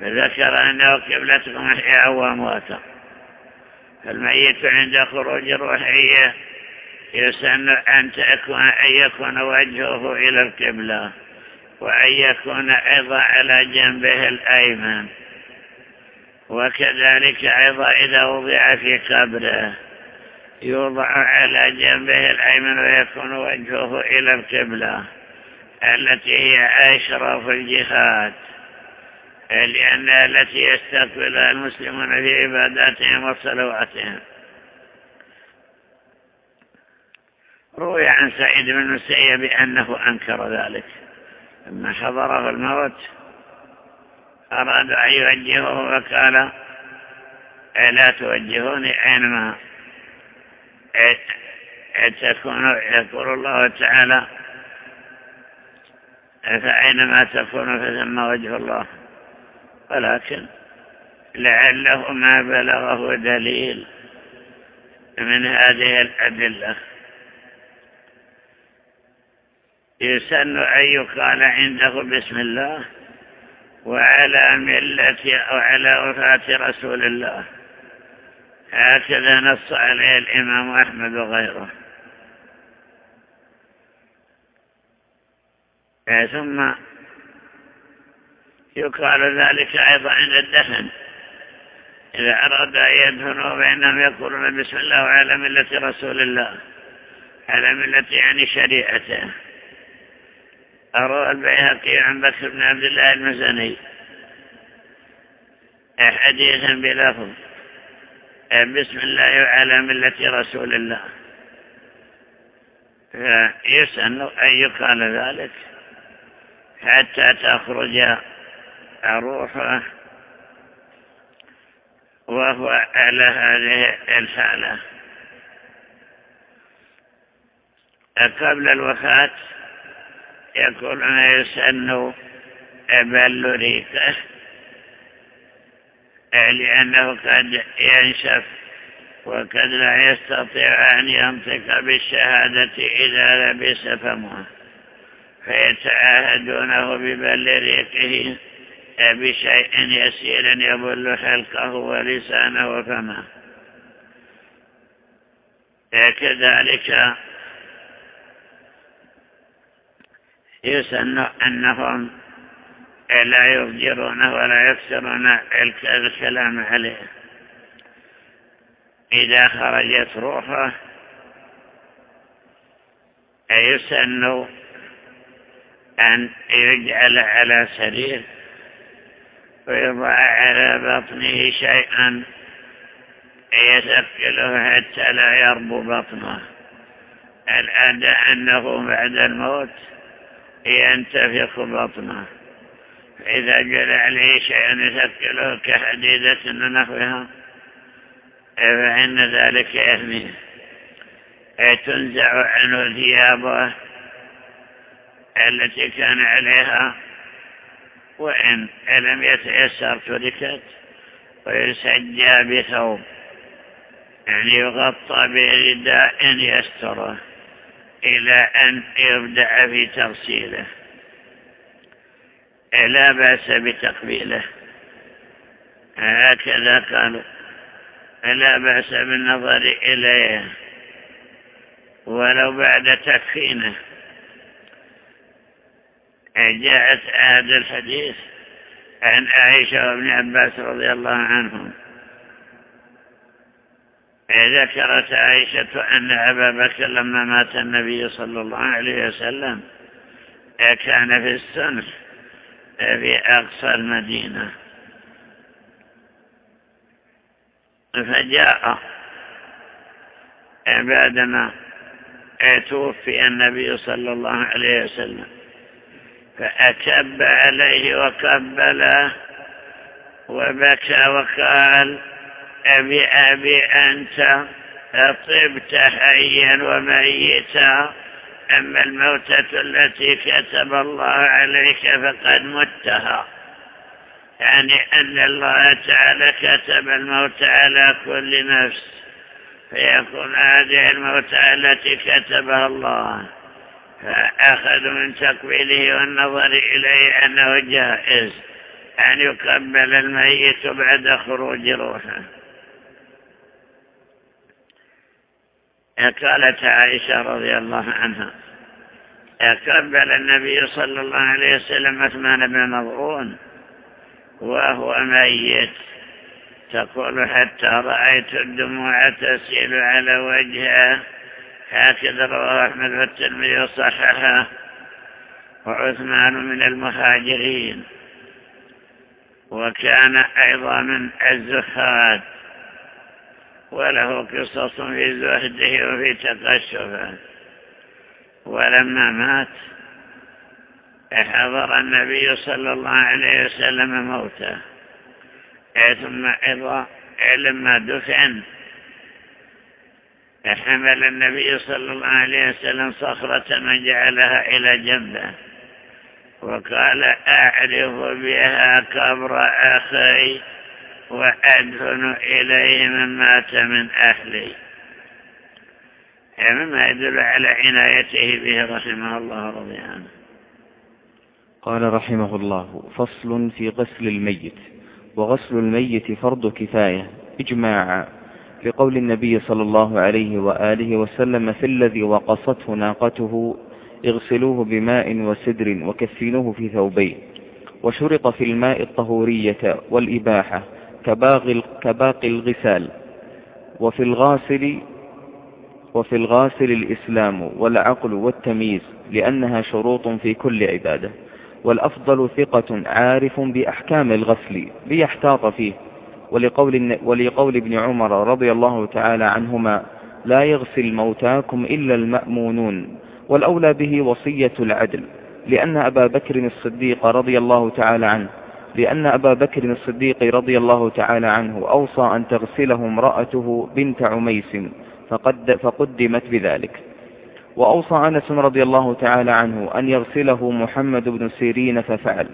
فذكر أنه قبلتكم أحياء وأمواتا. فالميت عند خروج روحيه يسن أن تكون أن يكون وجهه إلى القبلة وأن يكون أيضا على جنبه الأيمن. وكذلك أيضا إذا وضع في قبره. يوضع على جنبه الأيمن ويكون وجهه إلى القبلة التي هي أشرف الجهات لأنها التي يستقبلها المسلمون في عباداتهم وصلواتهم. روي عن سعيد بن المسيب أنه أنكر ذلك. لما حضره الموت أراد أن يوجهه وقال لا توجهوني أينما تكون يقول الله تعالى فأينما تكون فثم وجه الله؟ ولكن لعله ما بلغه دليل من هذه الأدلة. يسن أن يقال عنده بسم الله وعلى ملة أو على وفاة رسول الله. هكذا نص عليه الإمام أحمد وغيره. ثم يقال ذلك أيضا عند الدفن. إذا أراد أن يدفنوا فإنهم يقولون بسم الله وعلى ملة رسول الله على ملة يعني شريعته. أروى البيهقي عن بكر بن عبد الله المزني حديثا بلفظ. بسم الله وعلى ملة رسول الله. فيسأل أن يقال ذلك حتى تخرج روحه وهو على هذه الحالة. قبل الوفاة يقولون يسن بل ريقه لأنه قد ينشف وقد لا يستطيع أن ينطق بالشهادة إذا لبس فمه. فيتعاهدونه ببل ريقه بشيء يسير يبل حلقه ولسانه وفمه. كذلك يسن أنهم لا يفجرون ولا يكسرون الكلام عليه. إذا خرجت روحه يسن أن يجعل على سرير ويضع على بطنه شيئا يثقله حتى لا يربو بطنه. الأدى أنه بعد الموت ينتفخ بطنه. فإذا جل عليه شيء يثقله كحديدة ونحوها فإن ذلك يهميه تنزع عنه ثيابه التي كان عليها وإن لم يتيسر تركت ويسجى بثوب. يعني يغطى برداء يستره إلى أن يبدأ في تغسيله. لا بأس بتقبيله. هكذا قالوا. لا بأس بالنظر إليه. ولو بعد تكفينه جاءت هذا الحديث عن عائشة وابن عباس رضي الله عنهم. ذكرت عائشة أن أبا بكر لما مات النبي صلى الله عليه وسلم كان في السنف في أقصى المدينة. فجاء بعدما توفي النبي صلى الله عليه وسلم فأكب عليه وقبله وبكى وقال أبي أبي أنت طبت حيا وميتا. أما الموتة التي كتب الله عليك فقد متها. يعني أن الله تعالى كتب الموت على كل نفس. فيكون هذه الموتة التي كتبها الله. فأخذوا من تقبيله والنظر إليه أنه جائز. أن يقبل الميت بعد خروج روحه. قالت عائشة رضي الله عنها قبل النبي صلى الله عليه وسلم عثمان بن مضعون وهو ميت تقول حتى رأيت الدموع تسيل على وجهه هكذا رواه أحمد والترمذي وصححه وعثمان من المهاجرين وكان أيضا من الزهاد. وله قصص في زهده وفي تقشفه. ولما مات حضر النبي صلى الله عليه وسلم موته. ثم أيضا لما دفن حمل النبي صلى الله عليه وسلم صخرة وجعلها إلى جنبه. وقال أعرف بها قبر أخي. وأدفن إليه من مات من أهلي مما يدل على عنايته به رحمه الله رضي عنه. قال رحمه الله فصل في غسل الميت وغسل الميت فرض كفاية إجماعا لقول النبي صلى الله عليه وآله وسلم في الذي وقصته ناقته اغسلوه بماء وسدر وكفنوه في ثوبين وشرط في الماء الطهورية والإباحة كباقي, كباقي الغسال وفي الغاسل وفي الغاسل الإسلام والعقل والتمييز لأنها شروط في كل عبادة. والأفضل ثقة عارف بأحكام الغسل ليحتاط فيه. ولقول, ولقول ابن عمر رضي الله تعالى عنهما لا يغسل موتاكم إلا المأمونون والأولى به وصية العدل لأن أبا بكر الصديق رضي الله تعالى عنه لأن أبا بكر الصديق رضي الله تعالى عنه أوصى أن تغسله امرأته بنت عميس فقد فقدمت بذلك. وأوصى أنس رضي الله تعالى عنه أن يغسله محمد بن سيرين ففعل.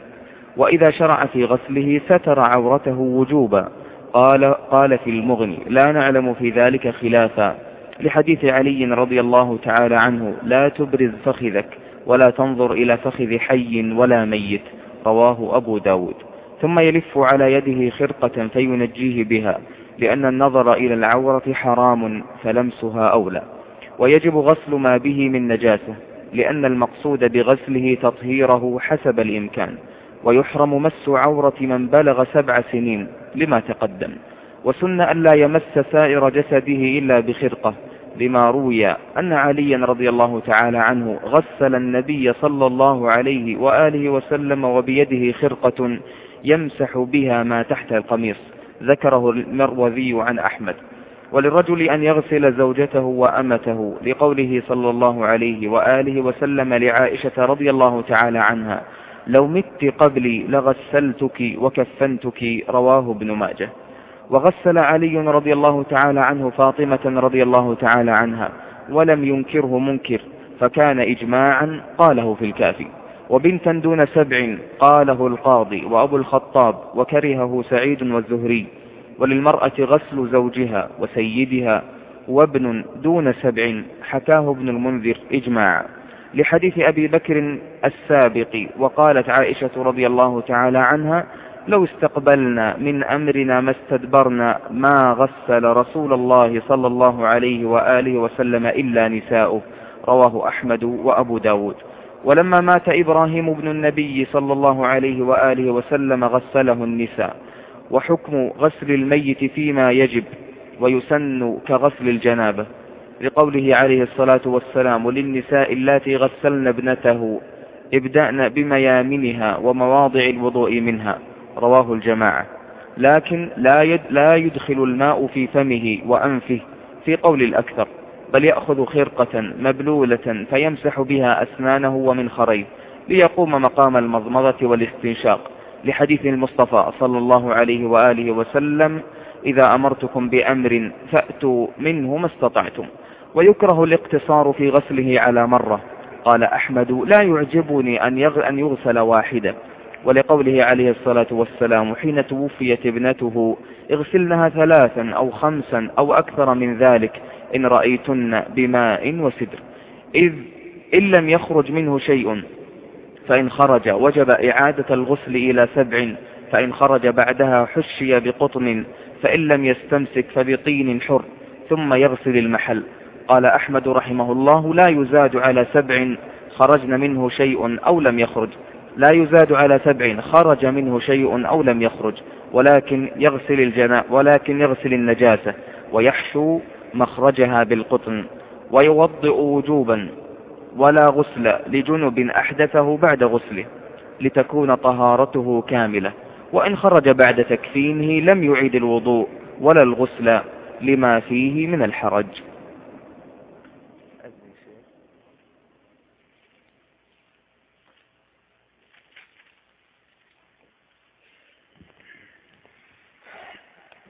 وإذا شرع في غسله ستر عورته وجوبا. قال, قال في المغني لا نعلم في ذلك خلافا. لحديث علي رضي الله تعالى عنه لا تبرز فخذك ولا تنظر إلى فخذ حي ولا ميت رواه أبو داود. ثم يلف على يده خرقة فينجيه بها لأن النظر إلى العورة حرام فلمسها أولى. ويجب غسل ما به من نجاسة لأن المقصود بغسله تطهيره حسب الإمكان. ويحرم مس عورة من بلغ سبع سنين لما تقدم. وسن أن لا يمس سائر جسده إلا بخرقة لما روي أن عليا رضي الله تعالى عنه غسل النبي صلى الله عليه وآله وسلم وبيده خرقة يمسح بها ما تحت القميص. ذكره المروذي عن أحمد. وللرجل أن يغسل زوجته وأمته لقوله صلى الله عليه وآله وسلم لعائشة رضي الله تعالى عنها لو مت قبلي لغسلتك وكفنتك رواه ابن ماجه. وغسل علي رضي الله تعالى عنه فاطمة رضي الله تعالى عنها ولم ينكره منكر فكان إجماعا قاله في الكافي. وبنتا دون سبع قاله القاضي وأبو الخطاب وكرهه سعيد والزهري وللمرأة غسل زوجها وسيدها وابن دون سبع حكاه ابن المنذر إجماعا. لحديث أبي بكر السابق وقالت عائشة رضي الله تعالى عنها لو استقبلنا من أمرنا ما استدبرنا ما غسل رسول الله صلى الله عليه وآله وسلم إلا نساؤه رواه أحمد وأبو داود. ولما مات إبراهيم بن النبي صلى الله عليه وآله وسلم غسله النساء. وحكم غسل الميت فيما يجب ويسن كغسل الجنابة. لقوله عليه الصلاة والسلام للنساء اللاتي غسلن ابنته ابدأن بميامنها ومواضع الوضوء منها رواه الجماعة. لكن لا, يد لا يدخل الماء في فمه وأنفه في قول الأكثر. بل يأخذ خرقة مبلولة فيمسح بها أسنانه ومنخريه ليقوم مقام المضمضة والاستنشاق لحديث المصطفى صلى الله عليه وآله وسلم إذا أمرتكم بأمر فأتوا منه ما استطعتم ويكره الاقتصار في غسله على مرة قال أحمد لا يعجبني أن يغسل واحدة. ولقوله عليه الصلاة والسلام حين توفيت ابنته اغسلنها ثلاثا أو خمسا أو أكثر من ذلك إن رأيتن بماء وسدر. إذ إن لم يخرج منه شيء فإن خرج وجب إعادة الغسل إلى سبع فإن خرج بعدها حشي بقطن فإن لم يستمسك فبطين حر ثم يغسل المحل. قال أحمد رحمه الله لا يزاد على سبع خرجن منه شيء أو لم يخرج. لا يزاد على سبع خرج منه شيء أو لم يخرج ولكن يغسل الجناء ولكن يغسل النجاسة ويحشو مخرجها بالقطن ويوضئ وجوبا ولا غسل لجنب أحدثه بعد غسله لتكون طهارته كاملة وإن خرج بعد تكفينه لم يعيد الوضوء ولا الغسل لما فيه من الحرج.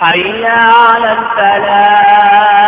حي على الفلاح.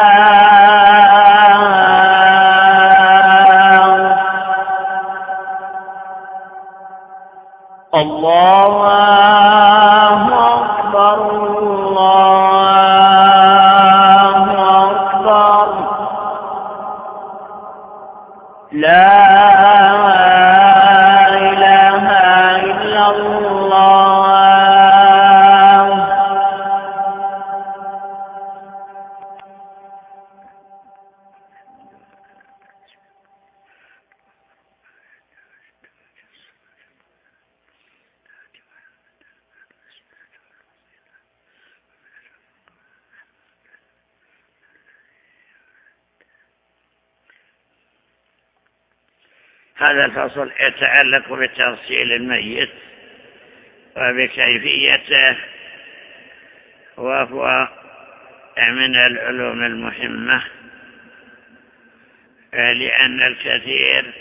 هذا الفصل يتعلق بتغسيل الميت وبكيفيته وهو من العلوم المهمة لأن الكثير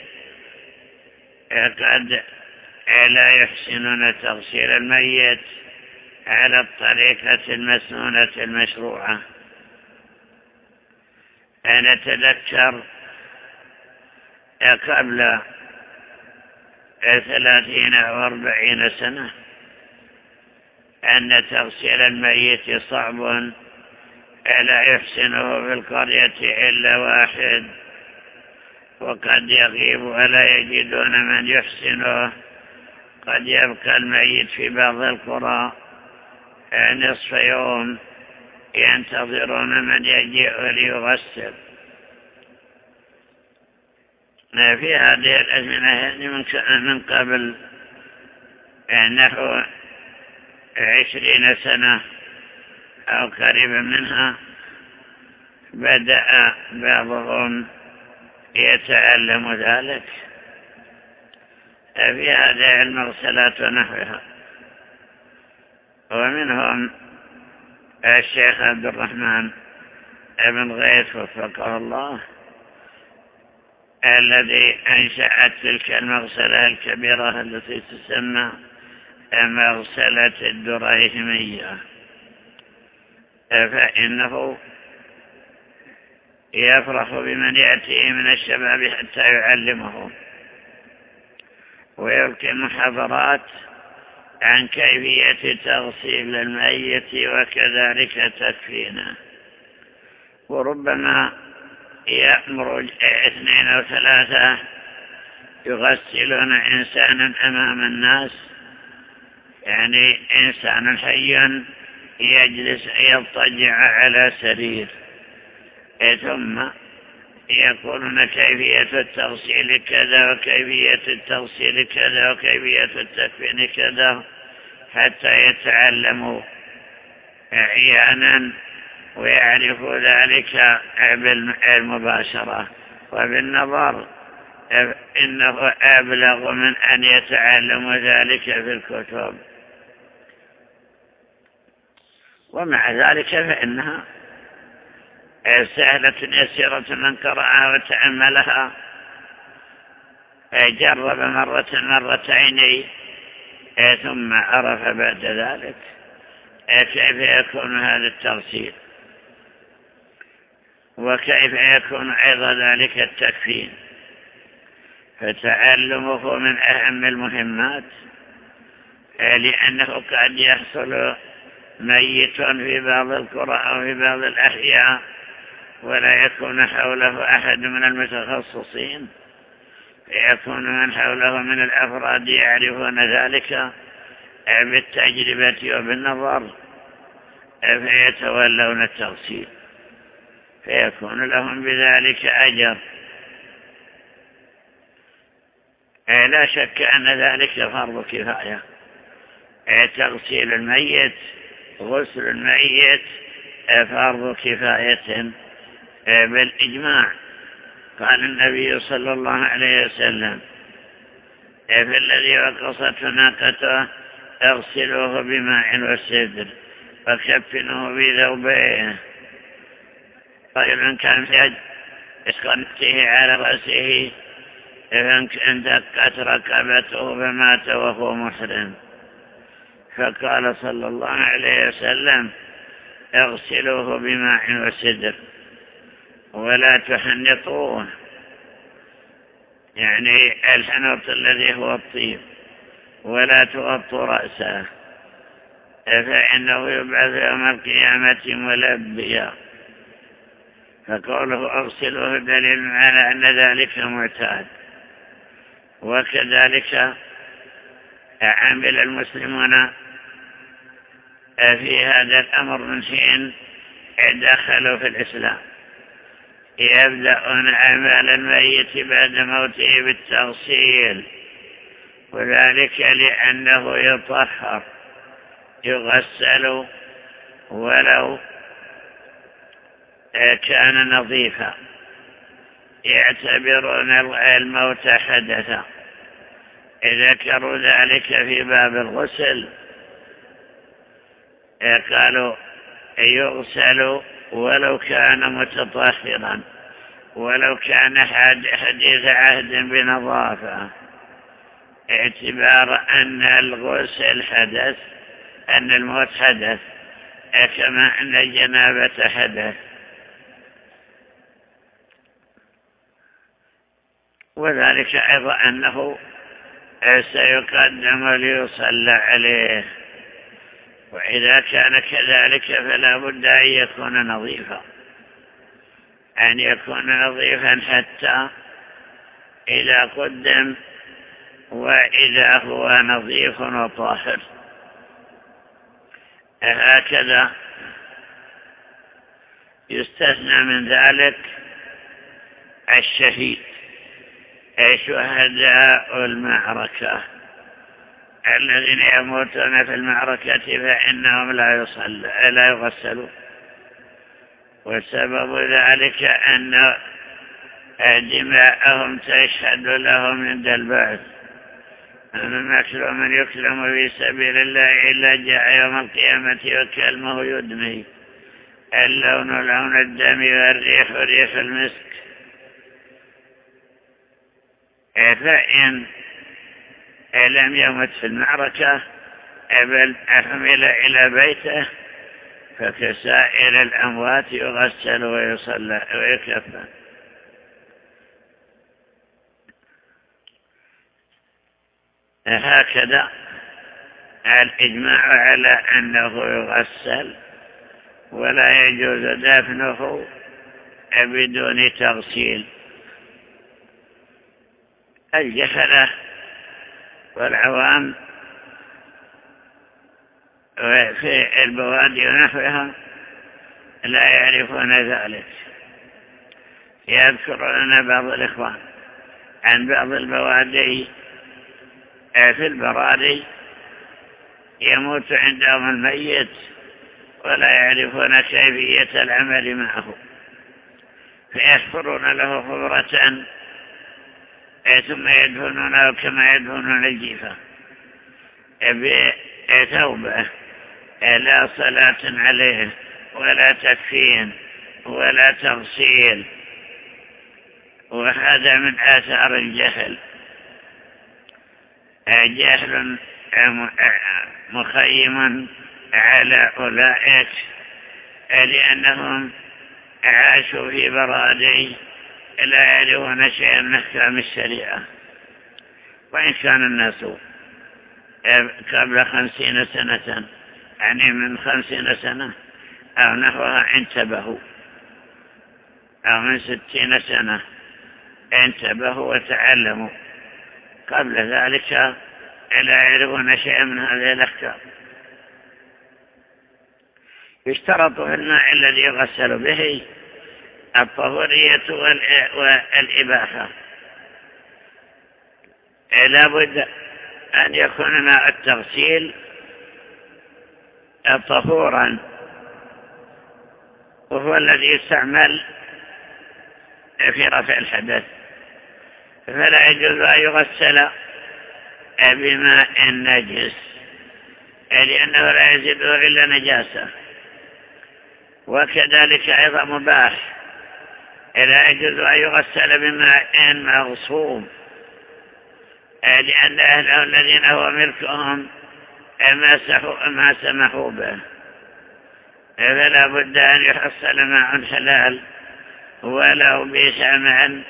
قد لا يحسنون تغسيل الميت على الطريقة المسنونة المشروعة. نتذكر قبل ثلاثين أو أربعين سنة أن تغسيل الميت صعب لا يحسنه في القرية إلا واحد وقد يغيب ولا يجدون من يحسنه. قد يبقى الميت في بعض القرى نصف يوم ينتظرون من يجيء ليغسل. في هذه الأزمنة من قبل نحو عشرين سنة أو قريبا منها بدأ بعضهم يتعلم ذلك. في هذه المغسلات ونحوها. ومنهم الشيخ عبد الرحمن بن غيث وفقه الله. الذي أنشأت تلك المغسلة الكبيرة التي تسمى مغسلة الدريهمية. فإنه يفرح بمن يأتيه من الشباب حتى يعلمه ويلقي محاضرات عن كيفية تغسيل الميت وكذلك تكفينه وربما يأمر اثنين أو ثلاثة يغسلون إنسانا أمام الناس. يعني إنسان حي يجلس يضطجع على سرير. ثم يقولون كيفية التغسيل كذا وكيفية التغسيل كذا وكيفية التكفين كذا حتى يتعلموا عيانا ويعرفوا ذلك بالمباشرة وبالنظر. إنه أبلغ من أن يتعلموا ذلك في الكتب. ومع ذلك فإنها سهلة يسيرة من قرأها وتأملها. جرب مرة مرتين ثم عرف بعد ذلك كيف يكون هذا التغسيل وكيف يكون أيضا ذلك التكفين؟ فتعلمه من أهم المهمات لأنه قد يحصل ميت في بعض القرى أو في بعض الأحياء ولا يكون حوله أحد من المتخصصين. يكون من حوله من الأفراد يعرفون ذلك بالتجربة وبالنظر فيتولون التغسيل فيكون لهم بذلك أجر. لا شك أن ذلك فرض كفاية. تغسيل الميت غسل الميت فرض كفاية. بالإجماع. قال النبي صلى الله عليه وسلم في الذي وقصت ناقته اغسلوه بماء وسدر وكفنوه بذوبيه. رجل كان اسقنته على رأسه دقت ركبته فمات وهو محرم. فقال صلى الله عليه وسلم اغسلوه بماء وسدر ولا تحنطوه. يعني الحنط الذي هو الطيب ولا تغطوا رأسه. فإنه يبعث يوم القيامة ملبيا. فقوله أغسلوه دليل على أن ذلك معتاد. وكذلك عمل المسلمون في هذا الأمر من حين دخلوا في الإسلام. يبدأون أعمال الميت بعد موته بالتغسيل. وذلك لأنه يطهر يغسل ولو كان نظيفا. يعتبرون الموت حدثا ذكروا ذلك في باب الغسل قالوا يغسل ولو كان متطهرا ولو كان حديث عهد بنظافة. اعتبار أن الغسل حدث أن الموت حدث كما أن الجنابة حدث. وذلك أيضا أنه سيقدم ليصلى عليه. وإذا كان كذلك فلا بد أن يكون نظيفا. أن يكون نظيفا حتى إذا قدم وإذا هو نظيف وطاهر. هكذا يستثنى من ذلك الشهيد. شهداء المعركة. الذين يموتون في المعركة فإنهم لا, يصل لا يغسلون. وسبب ذلك أن دماءهم تشهد لهم عند البعث. المكر من يكلم في سبيل الله إلا جاء يوم القيامة وكلمه يدمي. اللون لون الدم والريح ريح المسك. فإن لم يمت في المعركة بل أحمل إلى بيته فكسائر الأموات يغسل ويصلى ويكفن هكذا الإجماع على أنه يغسل ولا يجوز دفنه بدون تغسيل. الجهلة والعوام في البوادي ونحوها لا يعرفون ذلك. يذكر لنا بعض الإخوان عن بعض البوادي في البراري يموت عندهم الميت ولا يعرفون كيفية العمل معه. فيحفرون له خبرة ثم يدفنونه كما يدفنون الجيفة بثوبة لا صلاة عليه ولا تكفين ولا تغسيل وهذا من آثار الجهل جهل مخيم على أولئك لأنهم عاشوا في برادي لا يعرفون شيئا من أحكام الشريعة. وإن كان الناس قبل خمسين سنة يعني من خمسين سنة أو نحوها انتبهوا. أو من ستين سنة انتبهوا وتعلموا. قبل ذلك لا يعرفون شيئا من هذه الأحكام. يشترط في الماء الذي يغسل به الطهورية والإباحة. لا بد أن يكون ماء التغسيل طهورا وهو الذي يستعمل في رفع الحدث. فلا يجوز أن يغسل بماء نجس لأنه لا يزيده إلا نجاسة. وكذلك أيضا مباح. لا يجوز أن يغسل بماء مغصوب لأن أهله الذين هو ملكهم ما سمحوا به. فلا بد أن يحصل ماء حلال ولو بثمن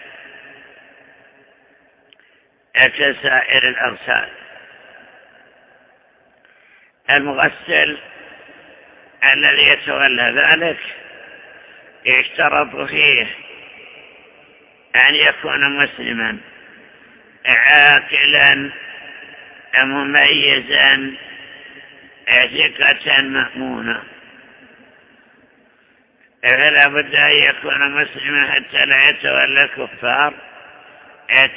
كسائر الأغسال المغسل الذي يتولى ذلك يشترط فيه أن يكون مسلما عاقلا مميزا ثقة مأمونة فلا بد أن يكون مسلما حتى لا يتولى الكفار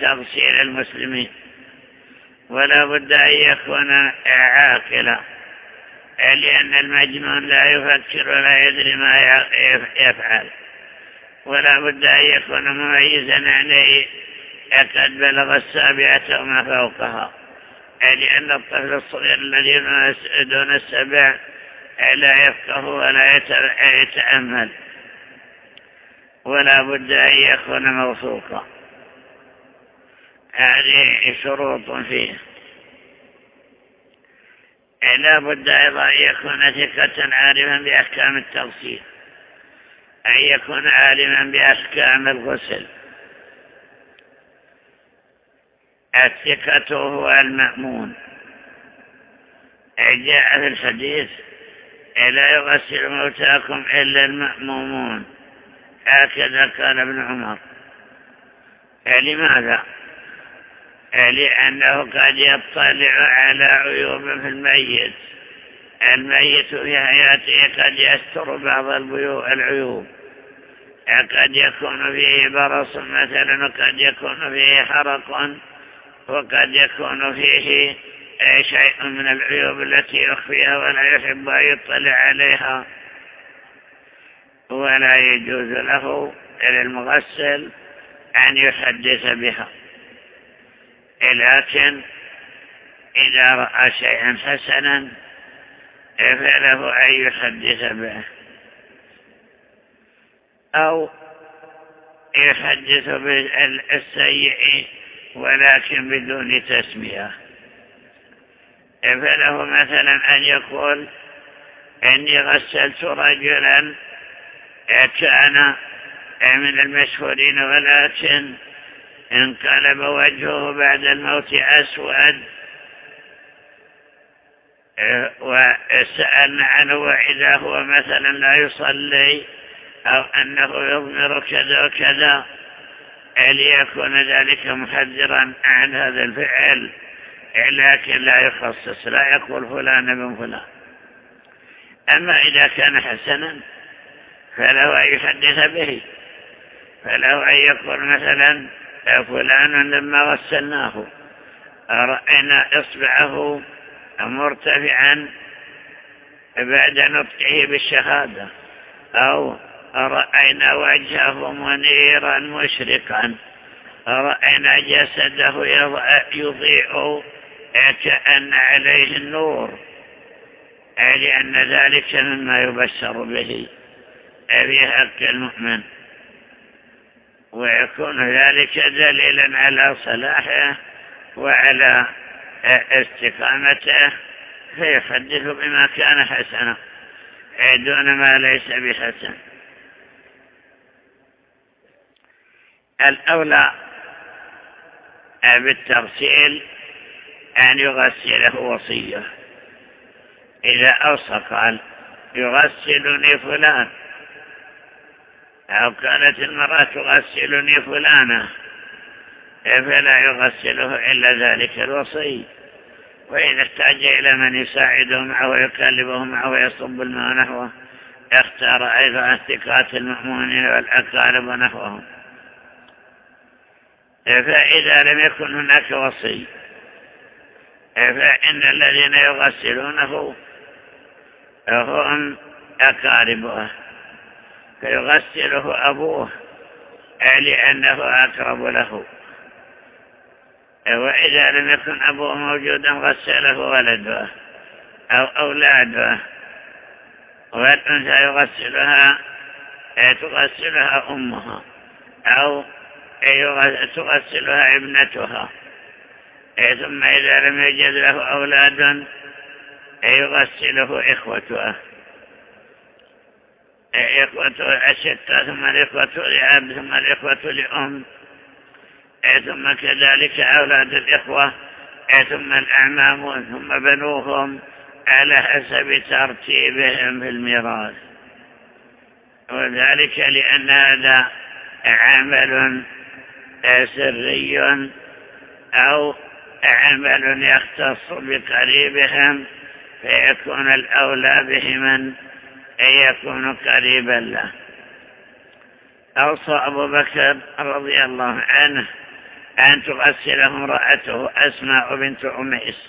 تغسيل المسلمين. ولا بد أن يكون عاقلا لأن المجنون لا يفكر ولا يدري ما يفعل. ولا بد أن يكون مميزا عليه. قد بلغ السابعة وما فوقها. لأن الطفل الصغير الذي دون السبع لا يفقه ولا يتأمل. ولا بد أن يكون موثوقا. هذه شروط فيه. لا بد أيضا أن يكون ثقة عالما بأحكام التغسيل أن يكون عالما بأحكام الغسل. الثقة هو المأمون. جاء في الحديث لا يغسل موتاكم إلا المأمومون. هكذا قال ابن عمر. لماذا؟ لأنه قد يطلع على عيوب في الميت. الميت في حياته قد يستر بعض العيوب. قد يكون فيه برص مثلا وقد يكون فيه حرق وقد يكون فيه شيء من العيوب التي يخفيها ولا يحب أن يطلع عليها. ولا يجوز له للمغسل أن يحدث بها. لكن إذا رأى شيئا حسنا فله أن يحدث به. أو يحدث بالسيء ولكن بدون تسمية. فله مثلا أن يقول إني غسلت رجلا كان من المشهورين ولكن انقلب وجهه بعد الموت أسود. وسألنا عنه وإذا هو مثلا لا يصلي أو أنه يضمر كذا وكذا ليكون ذلك محذرا عن هذا الفعل لكن لا يخصص لا يقول فلان بن فلان. أما إذا كان حسنا فله أن يحدث به فله أن يقول مثلا فلان لما غسلناه رأينا إصبعه مرتفعا بعد نطقه بالشهادة أو رأينا وجهه منيرا مشرقا. رأينا جسده يضيء كأن عليه النور. لأن ذلك مما يبشر به في حق المؤمن. ويكون ذلك دليلا على صلاحه وعلى استقامته. فيحدث بما كان حسنا. دون ما ليس بحسن. الأولى بالتغسيل أن يغسله وصية. إذا أوصى قال يغسلني فلان أو كانت المرأة تغسلني فلانة فلا يغسله إلا ذلك الوصي. وإذا احتاج إلى من يساعده معه ويكلبه معه ويصب الماء نحوه اختار أيضا الثقات المأمونين والأقارب نحوهم. فإذا لم يكن هناك وصي. فإن الذين يغسلونه هم أقاربه. فيغسله أبوه لأنه أقرب له. وإذا لم يكن أبوه موجودا غسله ولده أو أولاده. والأنثى يغسلها تغسلها أمها أو تغسلها ابنتها. ثم إذا لم يجد له أولاد يغسله إخوتها. إخوته الستة ثم الإخوة لأب ثم الإخوة لأم. ثم كذلك أولاد الإخوة. ثم الأعمام ثم بنوهم على حسب ترتيبهم في الميراث. وذلك لأن هذا عمل سري أو عمل يختص بقريبهم فيكون الأولى بهم أن يكون قريبا له. أوصى أبو بكر رضي الله عنه أن تغسله امرأته أسماء بنت أميس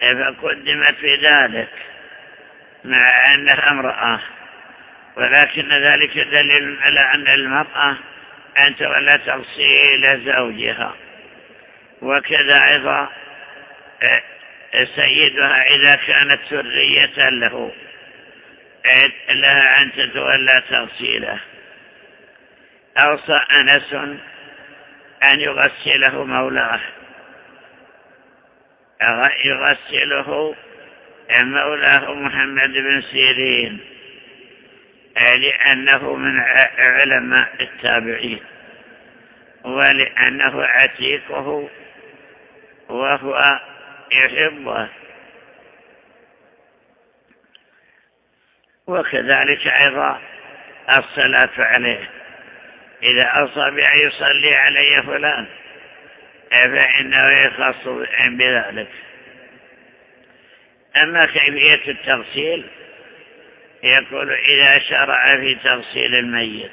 فقدمت في ذلك؟ مع أنها امرأة ولكن ذلك دليل على أن المرأة أن تولى تغسيل زوجها. وكذا أيضا سيدها إذا كانت سرية له لها أن تتولى تغسيله. أوصى أنس أن يغسله مولاه. يغسله مولاه محمد بن سيرين. لأنه من علماء التابعين ولأنه عتيقه وهو يحبه. وكذلك أيضا الصلاة عليه. إذا أوصى بأن يصلي علي فلان فإنه يخص بذلك. أما كيفية التغسيل يقول إذا شرع في تغسيل الميت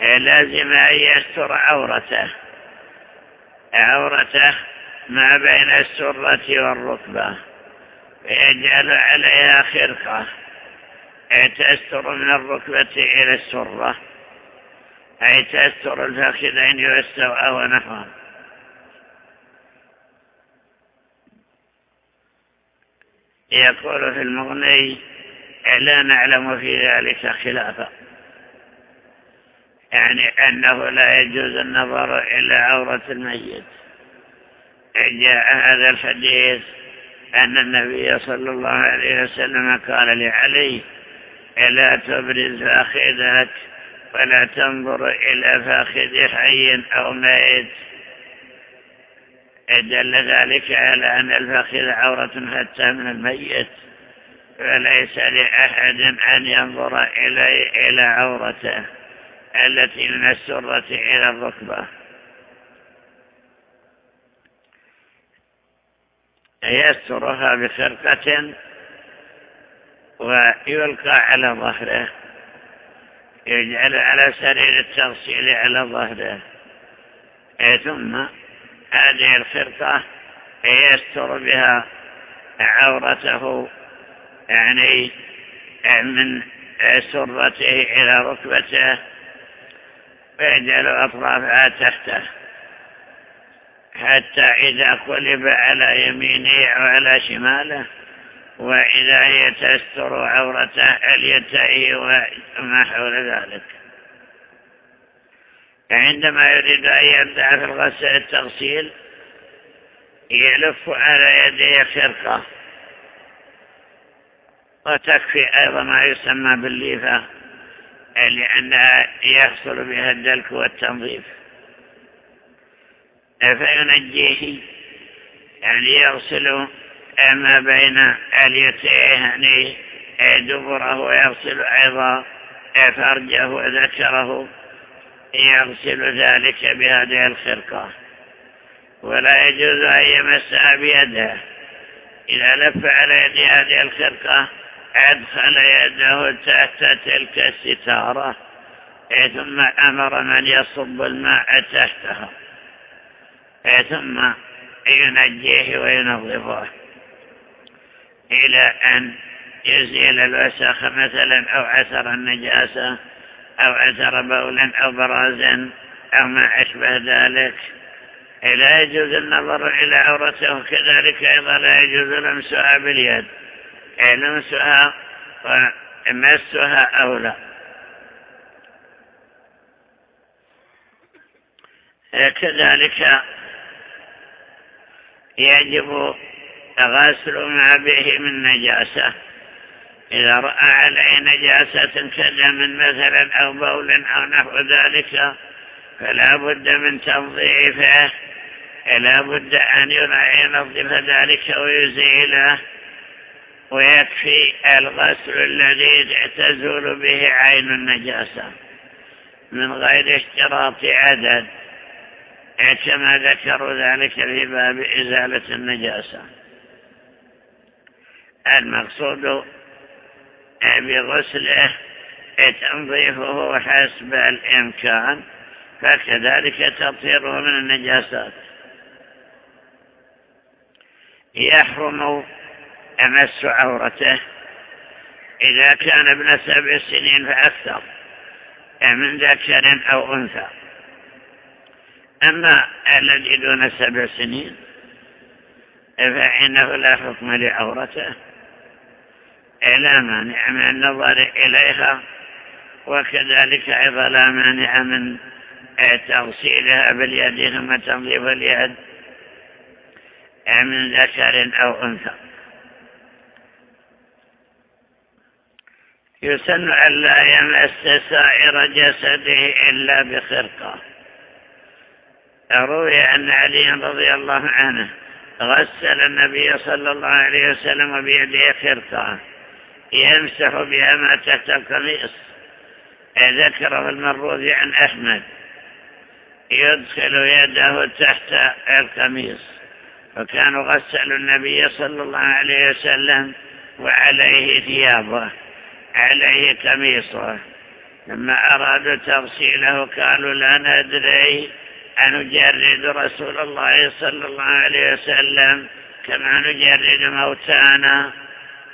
لازم أن يستر عورته. عورته ما بين السرة والركبة. ويجعل عليها خرقة. تستر من الركبة إلى السرة. أي تستر الفخذين والسوء ونحوه يقول في المغني لا نعلم في ذلك خلافا. يعني أنه لا يجوز النظر إلى عورة الميت. جاء هذا الحديث أن النبي صلى الله عليه وسلم قال لعلي لا تبرز فاخذك ولا تنظر إلى فاخذ حي أو ميت. دل ذلك على أن الفاخذ عورة حتى من الميت. فليس لأحد أن ينظر إلي إلى عورته التي من السرة إلى الركبة. يسترها بخرقة ويلقى على ظهره يجعل على سرير التغسيل على ظهره. ثم هذه الخرقة يستر بها عورته يعني من سرته إلى ركبته ويجعل أطرافها تحته. حتى إذا قلب على يمينه أو على شماله وإذا هي تستر عورته اليتيه وما حول ذلك. عندما يريد أن يبدأ في التغسيل يلف على يديه خرقة. وتكفي أيضا ما يسمى بالليفة لأنها يحصل بها الدلك والتنظيف. فينجيه يعني يغسل ما بين اليتيه دبره ويغسل أيضا فرجه وذكره يغسل ذلك بهذه الخرقة. ولا يجوز أن يمسها بيده. إذا لف على يد هذه الخرقة أدخل يده تحت تلك الستارة ثم أمر من يصب الماء تحتها ثم ينجيه وينظفه إلى أن يزيل الوسخ مثلا أو عثر النجاسة أو عثر بولا أو برازا أو ما أشبه ذلك. لا يجوز النظر إلى عورته كذلك أيضا لا يجوز لمسها باليد. لمسها ومسها أو لا. كذلك يجب غسل ما به من نجاسة. إذا رأى عليه نجاسة كدم مثلا أو بول أو نحو ذلك فلا بد من تنظيفه. لا بد أن ينظف ذلك ويزيله. ويكفي الغسل الذي تزول به عين النجاسة من غير اشتراط عدد كما ذكروا ذلك في باب إزالة النجاسة. المقصود بغسله تنظيفه حسب الإمكان فكذلك تطهيره من النجاسات. يحرم أمس عورته. إذا كان ابن سبع سنين فأكثر من ذكر أو أنثى. أما الذي دون سبع سنين فإنه لا حكم لعورته. لا مانع من النظر إليها وكذلك أيضا لا مانع من تغسيلها باليد ثم تنظيف اليد من ذكر أو أنثى. يسن أن لا يمس سائر جسده إلا بخرقة. روي أن علي رضي الله عنه غسل النبي صلى الله عليه وسلم بيده خرقة. يمسح بها ما تحت القميص. ذكره المروذي عن أحمد. يدخل يده تحت القميص. وكانوا غسلوا النبي صلى الله عليه وسلم وعليه ثيابه. عليه قميصه لما أرادوا تغسيله قالوا لا ندري أن نجرد رسول الله صلى الله عليه وسلم كما نجرد موتانا.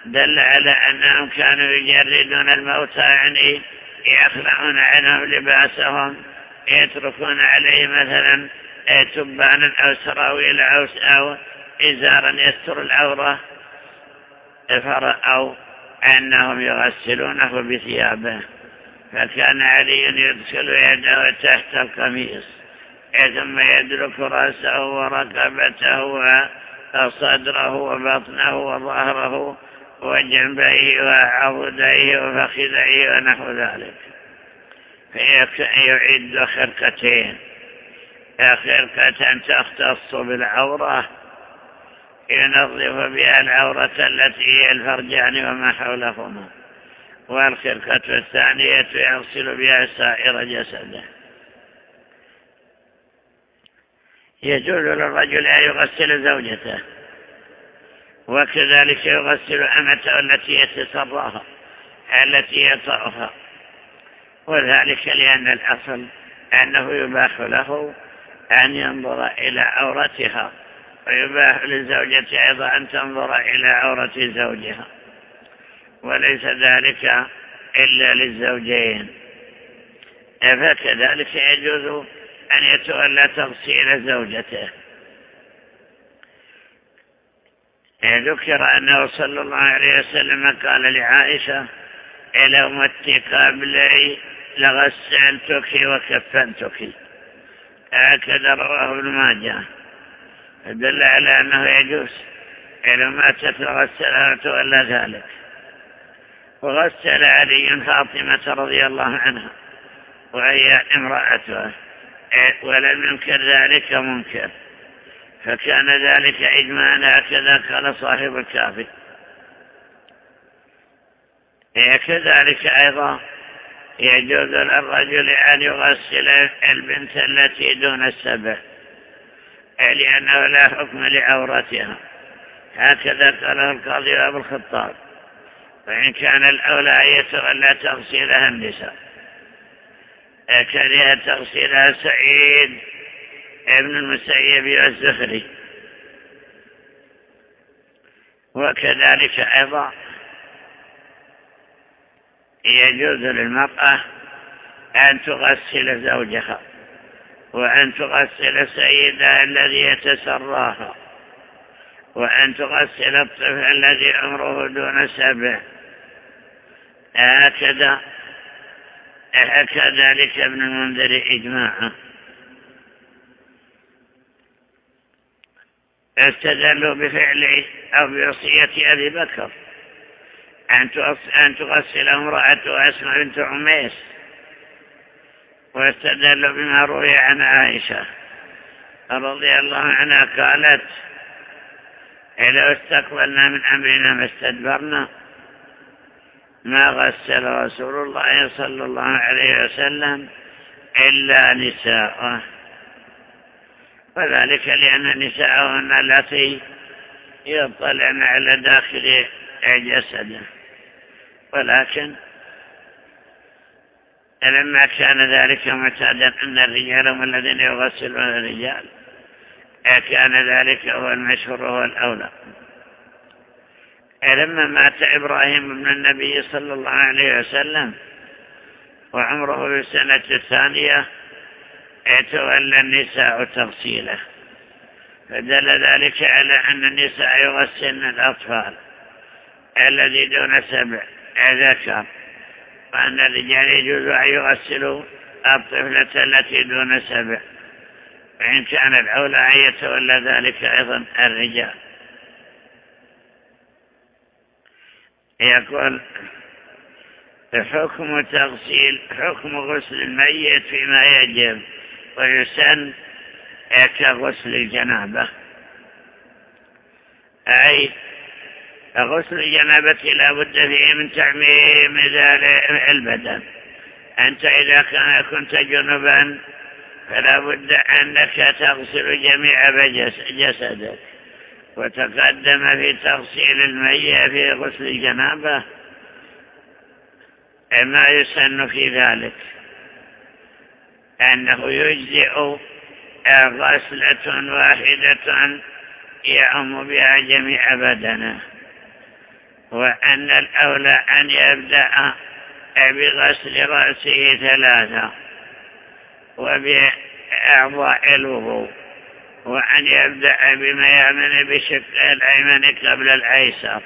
دل على أنهم كانوا يجردون الموتى يعني يخلعون عنهم لباسهم يتركون عليه مثلا تبانا أو سراويل أو, إزارا يستر العورة. فرأوا أنهم يغسلونه بثيابه فكان علي يدخل يده تحت القميص ثم يدرك رأسه وركبته وصدره وبطنه وظهره وجنبيه وعضديه وفخذيه ونحو ذلك. فيعد خرقتين خرقة تختص بالعورة ينظف بها العورة التي هي الفرجان وما حولهما. والخرقة الثانية يغسل بها سائر جسده. يجوز للرجل أن يغسل زوجته. وكذلك يغسل أمته التي يتسراها التي يطأها. وذلك لأن الأصل أنه يباح له أن ينظر إلى عورتها. ويباح للزوجة أيضا أن تنظر إلى عورة زوجها. وليس ذلك إلا للزوجين. فكذلك يجوز أن يتولى تغسيل زوجته. ذكر أنه صلى الله عليه وسلم قال لعائشة لو مت قبلي لغسلتك وكفنتك. هكذا رواه ابن ماجه. دل على أنه يجوز إذا ماتت وغسلها وتولى ذلك. وغسل علي فاطمة رضي الله عنها وهي امرأته ولم ينكر ذلك منكر. فكان ذلك إجماعا هكذا قال صاحب الكافي. كذلك أيضا يجوز للرجل أن يغسل البنت التي دون السبع. لأنه لا حكم لعورتها. هكذا قاله القاضي أبو الخطاب. وإن كان الأولى أن يتولى تغسيلها النساء. كره تغسيلها سعيد ابن المسيب والزهري. وكذلك أيضا يجوز للمرأة أن تغسل زوجها. وأن تغسل سيدها الذي يتسراها وأن تغسل الطفل الذي عمره دون سبع. هكذا كذلك ابن المنذر إجماعا استدلوا بفعل أو بوصية أبي بكر. أن تغسل امرأة أسمع بنت عميس. واستدلوا بما روي عن عائشة رضي الله عنها قالت إذا استقبلنا من أمرنا ما استدبرنا ما غسل رسول الله صلى الله عليه وسلم إلا نساءه. وذلك لأن نساءهن التي يطلعن على داخل جسده ولكن لما كان ذلك معتادا أن الرجال هم الذين يغسلون الرجال. كان ذلك هو المشهور هو الأولى. لما مات إبراهيم بن النبي صلى الله عليه وسلم وعمره في السنة الثانية يتولى النساء تغسيله. فدل ذلك على أن النساء يغسلن الأطفال الذي دون سبع ذكر. وأن الرجال يجوز أن يغسلوا الطفلة التي دون سبع. وإن كان الأولى أن يتولى ذلك أيضا الرجال. يقول حكم تغسيل حكم غسل الميت فيما يجب ويسن كغسل الجنابة. أي غسل الجنابة لا بد فيه من تعميم البدن. أنت إذا كنت جنبا فلا بد أنك تغسل جميع جسدك. وتقدم في تغسيل المية في غسل الجنابة. ما يسن في ذلك. أنه يجزئ غسلة واحدة يعم بها جميع بدنه. وأن الأولى أن يبدأ بغسل رأسه ثلاثة وبأعضاء الوضوء وأن يبدأ بما يعمل بشق الأيمن قبل الأيسر.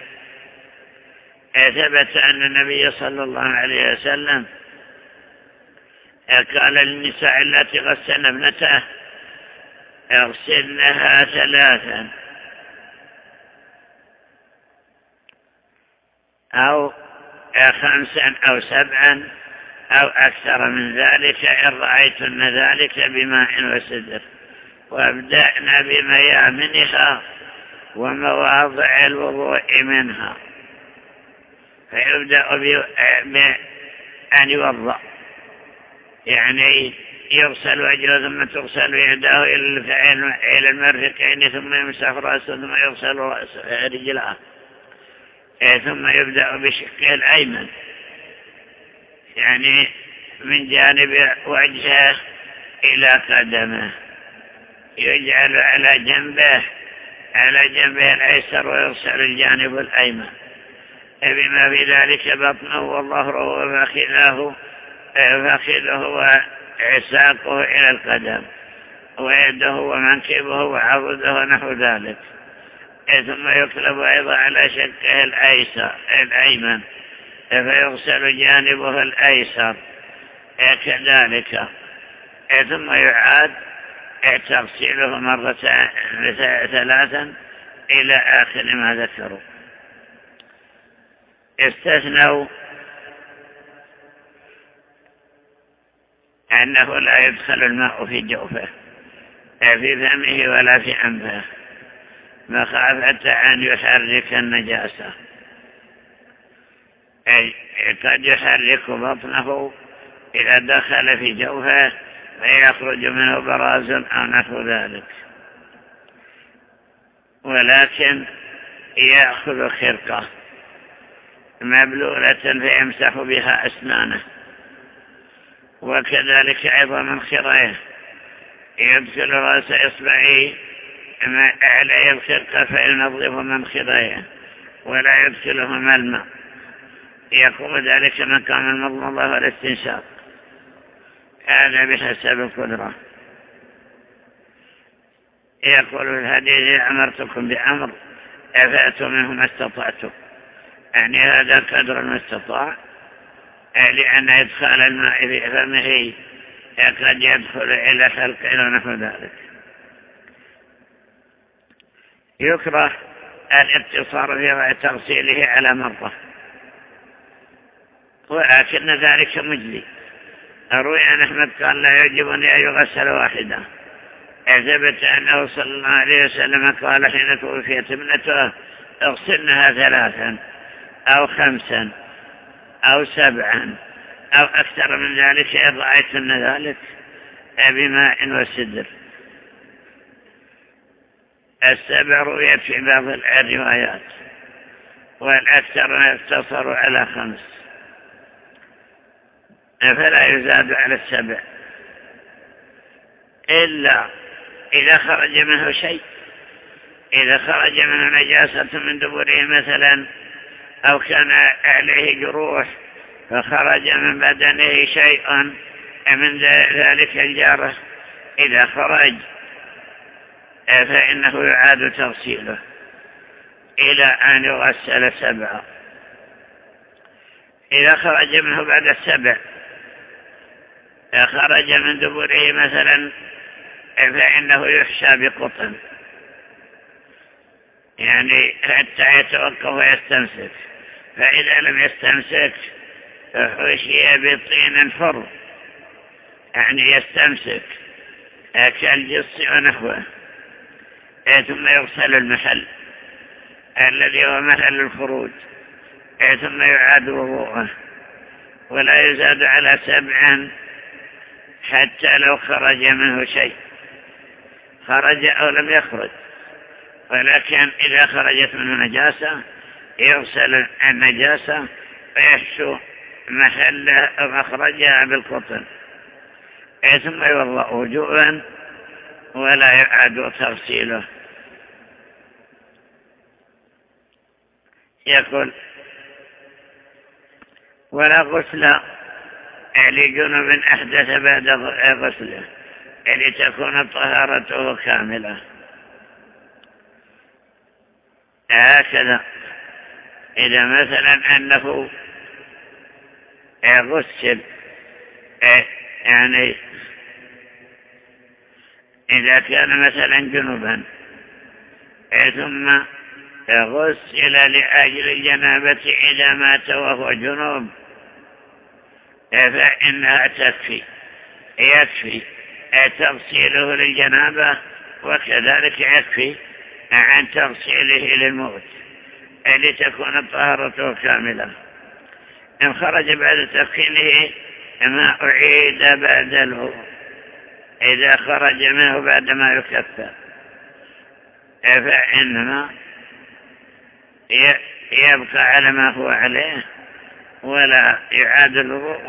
ثبت أن النبي صلى الله عليه وسلم قال للنساء التي غسلن ابنته اغسلنها ثلاثا. أو خمسا أو سبعا أو أكثر من ذلك إن رأيتن ذلك بماء وسدر. وأبدأنا بميامنها ومواضع الوضوء منها. فيبدأ بأن يوضأ. يعني يغسل وجهه ثم تغسل يداه إلى المرفقين ثم يمسح رأسه ثم يغسل رجلاه. ثم يبدأ بشقه الأيمن. يعني من جانب وجهه إلى قدمه. يجعل على جنبه على جنبه الأيسر ويغسل الجانب الأيمن. بما في ذلك بطنه وظهره وفخذه فخذه وعساقه إلى القدم ويده ومنكبه وعضده نحو ذلك. ثم يقلب أيضا على شكه الأيسر الأيمن فيغسل جانبه الأيسر. كذلك؟ ثم يعاد تغسيله مرة ثلاثا إلى آخر ما ذكروا. استثنوا أنه لا يدخل الماء في جوفه في فمه ولا في أنفه. مخافة أن يحرك النجاسة. أي قد يحرك بطنه إذا دخل في جوفه فيخرج منه براز أو نحو ذلك. ولكن يأخذ خرقة مبلولة فيمسح بها أسنانه. وكذلك أيضا من خريه يدخل رأس إصبعه عليه الخرقة فينظف من خريه ولا يدخلهما الماء. يقوم ذلك مقام المضمضة والاستنشاق هذا بحسب القدرة. يقول الحديث أمرتكم بأمر أفأتوا منه ما استطعتم. يعني هذا قدر المستطاع. لأن إدخال الماء في فمه قد يدخل إلى خلق إلى نحو ذلك. يكره الاقتصار في تغسيله على مرة ولكن ذلك مجلي أروي عن أحمد قال لا يجبني أن يغسل واحدا ثبت أنه صلى الله عليه وسلم قال حين توفيت ابنته اغسلنها ثلاثا أو خمسا أو سبعا أو أكثر من ذلك إن رأيتن ذلك؟ بماء وسدر. السبع رؤيت في بعض الروايات والأكثر يقتصر على خمس. فلا يزاد على السبع. إلا إذا خرج منه شيء إذا خرج منه نجاسة من دبره مثلا أو كان عليه جروح فخرج من بدنه شيء من ذلك الجارة إذا خرج فإنه يعاد تغسيله إلى أن يغسل سبعا إذا خرج منه بعد السبع خرج من دبره مثلا فإنه يحشى بقطن. يعني حتى يتوقف ويستمسك. فإذا لم يستمسك حشي بطين فر يعني يستمسك كالجص ونحوه. ثم يغسل المحل الذي هو محل الخروج. ثم يعاد وضوءه. ولا يزاد على سبعا حتى لو خرج منه شيء. خرج أو لم يخرج. ولكن إذا خرجت منه نجاسة يغسل النجاسة ويحشو محل مخرجها بالقطن. ثم يوضأ وجوبا ولا يعاد تغسيله. يقول ولا غسل لجنب أحدث بعد غسله لتكون طهارته كاملة. هكذا. إذا مثلا أنه غسل يعني إذا كان مثلا جنوبا ثم غسل لأجل الجنابة إذا مات وهو جنوب. فإنها تكفي؟ يكفي. تغسيله للجنابة وكذلك يكفي عن تغسيله للموت. لتكون طهارته كاملة. إن خرج بعد تكفينه ما أعيد بعد إذا خرج منه بعد ما يكفى فإنما يبقى على ما هو عليه ولا يعاد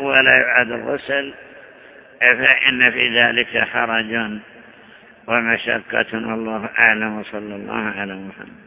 ولا يعاد الغسل فإن في ذلك حرج ومشقة والله أعلم وصلى الله على محمد.